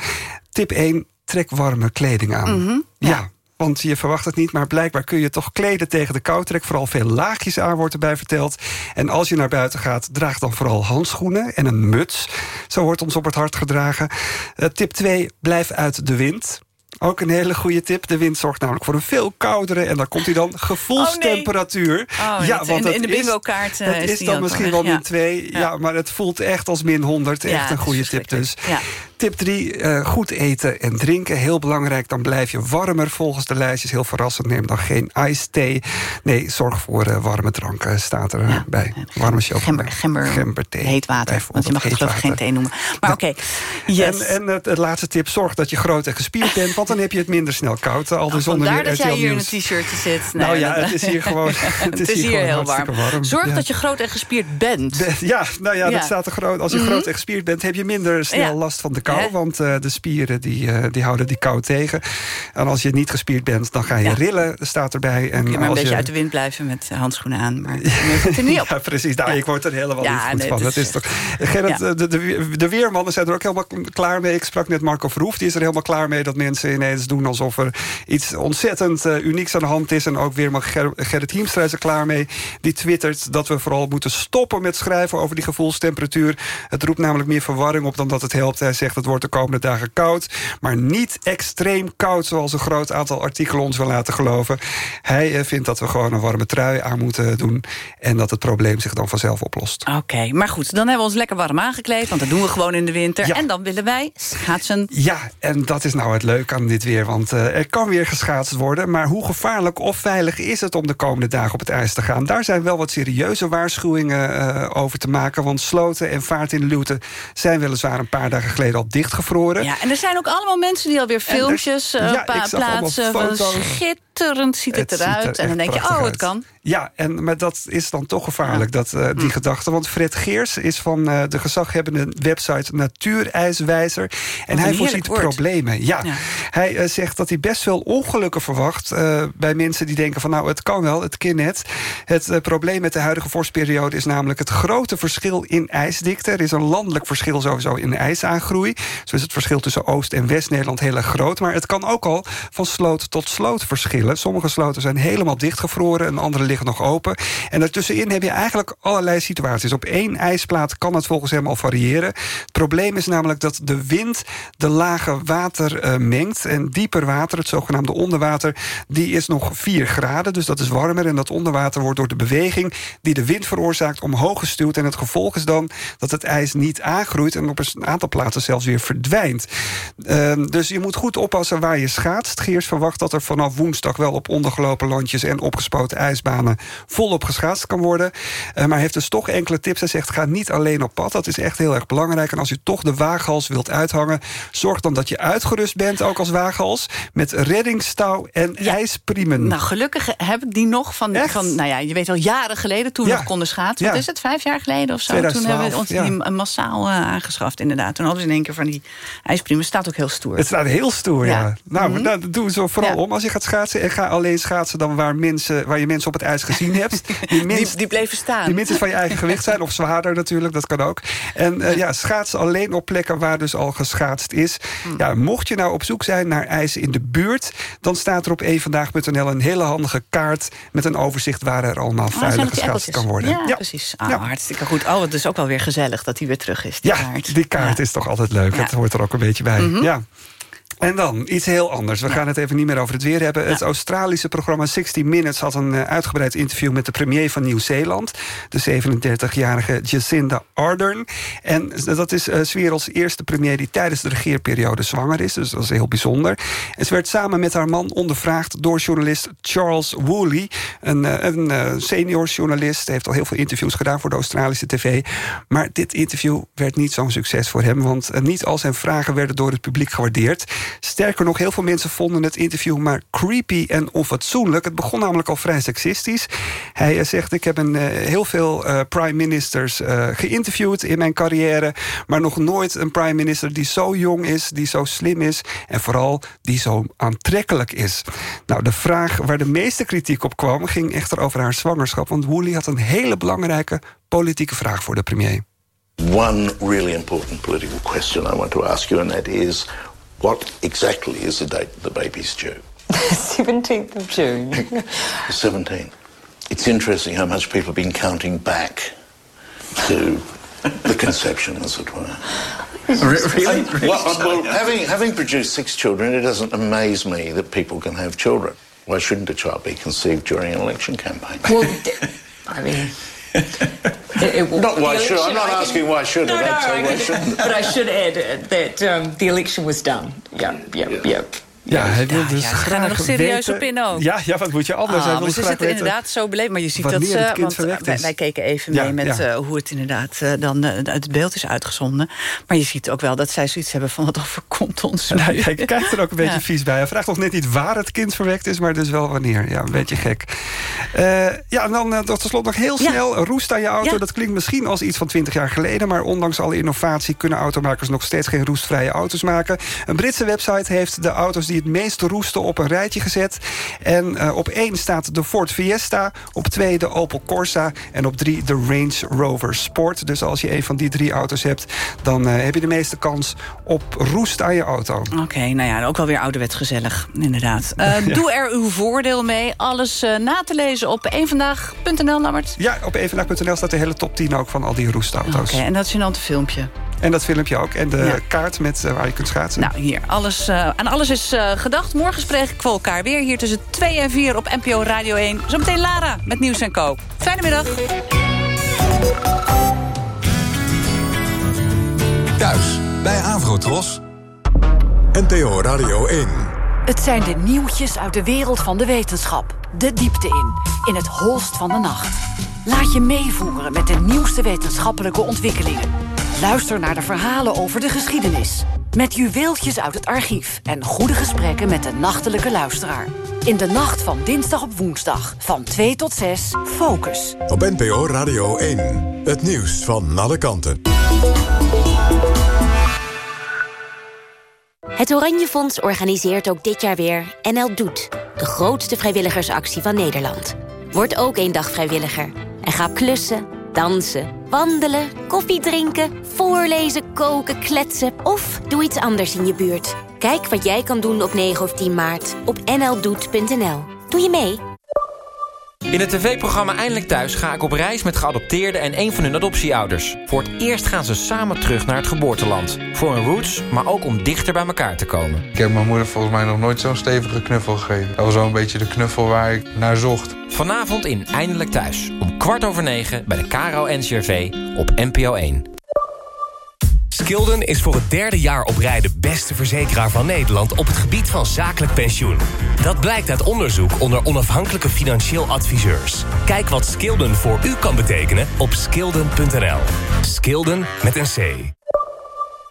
Tip 1, trek warme kleding aan. Mhm. ja. Want je verwacht het niet, maar blijkbaar kun je toch kleden tegen de kou. Trek vooral veel laagjes aan, wordt erbij verteld. En als je naar buiten gaat, draag dan vooral handschoenen en een muts. Zo wordt ons op het hart gedragen. Eh, tip 2, blijf uit de wind. Ook een hele goede tip. De wind zorgt namelijk voor een veel koudere... en daar komt hij dan, gevoelstemperatuur. Oh, nee. in de- in de bingo-kaart, eh, Het is dan misschien wel min ja. 2. Ja. Ja. maar het voelt echt als min 100. Ja, Echt een goede tip dus. Ja. Tip 3, goed eten en drinken. Heel belangrijk, dan blijf je warmer volgens de lijstjes. Heel verrassend, neem dan geen iced tea. Nee, zorg voor eh, warme dranken, staat er bij. Warme chocolade. Gember, gember thee. heet water. Want je mag het geloof ik geen thee noemen. Maar oké, yes. En, en het, het laatste tip, zorg dat je groot en gespierd bent... want dan heb je het minder snel koud. Al dus Vandaar dat jij hier in een t-shirtje zit. Nou ja, het is hier gewoon- het is hier heel warm. warm. Zorg Ja. dat je groot en gespierd bent. Ja, nou ja, Ja. dat staat er groot. Als je Mhm. groot en gespierd bent, heb je minder snel last van de kou. Hè? Want eh, de spieren die, eh, die houden die kou tegen. En als je niet gespierd bent, dan ga je rillen, staat erbij. En Kun je maar een als beetje je... uit de wind blijven met handschoenen aan. Maar er niet op. Ja, precies. Nou, ik word er helemaal niet goed nee, van. Dat is toch... Gerrit, Ja. de, de, de weermannen zijn er ook helemaal klaar mee. Ik sprak net Marco Verhoef, die is er helemaal klaar mee... dat mensen ineens doen alsof er iets ontzettend eh, unieks aan de hand is. En ook weerman Ger Gerrit Hiemstra is er klaar mee. Die twittert dat we vooral moeten stoppen met schrijven over die gevoelstemperatuur. Het roept namelijk meer verwarring op dan dat het helpt. Hij zegt het wordt de komende dagen koud. Maar niet extreem koud, zoals een groot aantal artikelen ons wil laten geloven. Hij eh, vindt dat we gewoon een warme trui aan moeten doen. En dat het probleem zich dan vanzelf oplost. Oké, maar goed, dan hebben we ons lekker warm aangekleed... want dat doen we gewoon in de winter. En dan willen wij schaatsen. Ja, en dat is nou het leuke aan dit weer. Want eh, er kan weer geschaatst worden. Maar hoe gevaarlijk of veilig is het om de komende dagen op het ijs te gaan? Daar zijn wel wat serieuze waarschuwingen eh, over te maken. Want sloten en vaart in de Luwte zijn weliswaar een paar dagen geleden al dichtgevroren. Ja, en er zijn ook allemaal mensen die alweer En er- filmpjes eh, Ja, plaatsen. van. Schitterend ziet het, Het ziet eruit. er en dan denk je, oh, het uit. kan. Ja, en, maar dat is dan toch gevaarlijk, dat, eh, die gedachte. Want Fred Geers is van eh, de gezaghebbende website Natuurijswijzer. En hij voorziet woord. problemen. Ja. Ja. Hij eh, zegt dat hij best wel ongelukken verwacht... bij mensen die denken van nou, het kan wel, het kan net. Het probleem met de huidige vorstperiode is namelijk... het grote verschil in ijsdikte. Er is een landelijk verschil sowieso in ijsaangroei. Zo is het verschil tussen Oost- en West-Nederland heel erg groot. Maar het kan ook al van sloot tot sloot verschillen. Sommige sloten zijn helemaal dichtgevroren... en andere nog open. En daartussenin heb je eigenlijk allerlei situaties. Op één ijsplaat kan het volgens hem al variëren. Het probleem is namelijk dat de wind de lage water eh, mengt. En dieper water, het zogenaamde onderwater, die is nog 4 graden. Dus dat is warmer. En dat onderwater wordt door de beweging die de wind veroorzaakt omhoog gestuwd. En het gevolg is dan dat het ijs niet aangroeit... en op een aantal plaatsen zelfs weer verdwijnt. Ehm, dus je moet goed oppassen waar je schaatst. Geers verwacht dat er vanaf woensdag wel op ondergelopen landjes... en opgespoten ijsbanen volop geschaatst kan worden. Eh, maar heeft dus toch enkele tips. Hij zegt, ga niet alleen op pad. Dat is echt heel erg belangrijk. En als je toch de waaghals wilt uithangen... zorg dan dat je uitgerust bent, ook als waaghals... met reddingstouw en ijspriemen. Nou, gelukkig heb ik die nog van, van nou ja, je weet al jaren geleden... toen we nog konden schaatsen. Wat Ja. is het, vijf jaar geleden of zo? 2012, toen hebben we ons die massaal eh, aangeschaft, inderdaad. Toen hadden ze in één keer van die ijspriemen. Staat ook heel stoer. Het staat heel stoer, ja. Nou, Mhm. nou, doe zo vooral om als je gaat schaatsen. En ga alleen schaatsen dan waar, mensen, waar je mensen op het ijs gezien hebt. Die, minst, die bleven staan. Die minstens van je eigen gewicht zijn. Of zwaarder natuurlijk, dat kan ook. En eh, ja, schaatsen alleen op plekken waar dus al geschaatst is. Hmm. Ja, mocht je nou op zoek zijn naar ijs in de buurt... dan staat er op evandaag.nl een hele handige kaart... met een overzicht waar er allemaal Ah, veilig geschaatst kan worden. Ja, precies. Ah, Hartstikke goed. Oh, het is ook wel weer gezellig dat hij weer terug is, die Ja, kaart. die kaart is toch altijd leuk. Het hoort er ook een beetje bij. Mhm. Ja. En dan iets heel anders. We gaan het even niet meer over het weer hebben. Het Australische programma 60 Minutes had een eh, uitgebreid interview... met de premier van Nieuw-Zeeland. De 37-jarige Jacinda Ardern. En dat is 's werelds eerste premier die tijdens de regeerperiode zwanger is. Dus dat is heel bijzonder. En ze werd samen met haar man ondervraagd door journalist Charles Woolley. Een, eh, een senior journalist. Hij heeft al heel veel interviews gedaan voor de Australische tv. Maar dit interview werd niet zo'n succes voor hem. Want niet al zijn vragen werden door het publiek gewaardeerd. Sterker nog, heel veel mensen vonden het interview maar creepy en onfatsoenlijk. Het begon namelijk al vrij seksistisch. Hij eh, zegt, ik heb een, eh, heel veel eh, prime ministers geïnterviewd in mijn carrière. Maar nog nooit een prime minister die zo jong is, die zo slim is... en vooral die zo aantrekkelijk is. Nou, de vraag waar de meeste kritiek op kwam... ging echter over haar zwangerschap. Want Woolley had een hele belangrijke politieke vraag voor de premier. One really important political question I want to ask you, and that is what exactly is the date the baby's due? 17th of June. The 17th. It's interesting how much people have been counting back to the conception, as it were. really? And, well, well, having, having produced six children, it doesn't amaze me that people can have children. Why shouldn't a child be conceived during an election campaign? Well, I mean, it, it will, Not why the should. I'm not I asking why should No, it. no, I'd say I why shouldn't. But I should add uh, that um, the election was done. Yeah, yeah, yeah. Ja, hij wil dus ja, graag er nog serieus weten- op in ook. Ja, ja, wat moet je anders? Ah, maar ze zitten inderdaad zo beleefd. Maar je ziet dat ze... kind want verwekt wij, keken even Ja, mee met eh, hoe het inderdaad eh, dan eh, uit het beeld is uitgezonden. Maar je ziet ook wel dat zij zoiets hebben van... wat overkomt ons En hij, kijkt er ook een beetje vies bij. Hij vraagt nog net niet waar het kind verwekt is, maar dus wel wanneer. Ja, een beetje gek. Eh, ja, en dan tot slot nog heel snel. Roest aan je auto, dat klinkt misschien als iets van 20 jaar geleden... maar ondanks alle innovatie kunnen automakers nog steeds geen roestvrije auto's maken. Een Britse website heeft de auto's die het meest roesten op een rijtje gezet. En eh, op één staat de Ford Fiesta, op twee de Opel Corsa... en op drie de Range Rover Sport. Dus als je een van die drie auto's hebt... dan eh, heb je de meeste kans op roest aan je auto. Oké, nou ja, ook wel weer ouderwets gezellig, inderdaad. Eh, Ja. Doe er uw voordeel mee. Alles na te lezen op eenvandaag.nl, Lammert. Ja, op evendag.nl staat de hele top 10 ook van al die roestauto's. Oké, en dat is een ander filmpje. En dat filmpje ook. En de Ja. kaart met eh, waar je kunt schaatsen. Nou, hier, alles, eh, aan alles is eh, gedacht. Morgen spreek ik voor elkaar weer hier tussen 2 en 4 op NPO Radio 1. Zometeen Lara met Nieuws en Co. Fijne middag. Thuis bij Avrotros. NPO Radio 1. Het zijn de nieuwtjes uit de wereld van de wetenschap. De diepte in, in het holst van de nacht. Laat je meevoeren met de nieuwste wetenschappelijke ontwikkelingen. Luister naar de verhalen over de geschiedenis. Met juweeltjes uit het archief en goede gesprekken met de nachtelijke luisteraar. In de nacht van dinsdag op woensdag, van 2 tot 6, Focus. Op NPO Radio 1. Het nieuws van alle kanten. Het Oranje Fonds organiseert ook dit jaar weer NL Doet. De grootste vrijwilligersactie van Nederland. Word ook één dag vrijwilliger. En ga klussen, dansen, wandelen, koffie drinken... voorlezen, koken, kletsen of doe iets anders in je buurt. Kijk wat jij kan doen op 9 of 10 maart op nldoet.nl. Doe je mee? In het tv-programma Eindelijk Thuis ga ik op reis met geadopteerden en een van hun adoptieouders. Voor het eerst gaan ze samen terug naar het geboorteland. Voor hun roots, maar ook om dichter bij elkaar te komen. Ik heb mijn moeder volgens mij nog nooit zo'n stevige knuffel gegeven. Dat was wel een beetje de knuffel waar ik naar zocht. Vanavond in Eindelijk Thuis. Om kwart over negen bij de Caro NCRV op NPO 1. Skilden is voor het derde jaar op rij de beste verzekeraar van Nederland op het gebied van zakelijk pensioen. Dat blijkt uit onderzoek onder onafhankelijke financieel adviseurs. Kijk wat Skilden voor u kan betekenen op skilden.nl. Skilden met een C.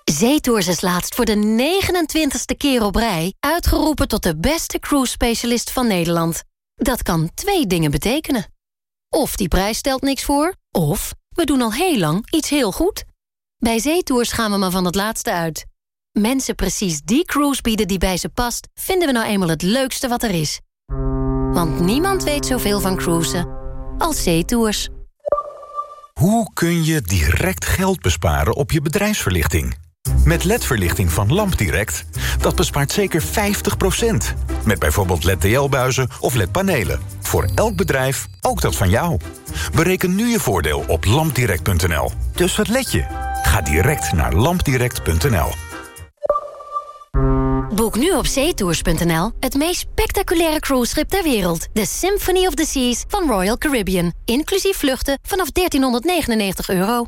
Zeetours is laatst voor de 29ste keer op rij... uitgeroepen tot de beste cruise specialist van Nederland. Dat kan twee dingen betekenen. Of die prijs stelt niks voor, of we doen al heel lang iets heel goed. Bij Zeetours gaan we maar van het laatste uit. Mensen precies die cruise bieden die bij ze past... vinden we nou eenmaal het leukste wat er is. Want niemand weet zoveel van cruisen als Zeetours. Hoe kun je direct geld besparen op je bedrijfsverlichting? Met LED-verlichting van LampDirect, dat bespaart zeker 50%. Met bijvoorbeeld LED-TL-buizen of LED-panelen. Voor elk bedrijf, ook dat van jou. Bereken nu je voordeel op lampdirect.nl. Dus wat let je? Ga direct naar lampdirect.nl. Boek nu op zeetours.nl het meest spectaculaire cruiseschip ter wereld. De Symphony of the Seas van Royal Caribbean. Inclusief vluchten vanaf 1399 euro.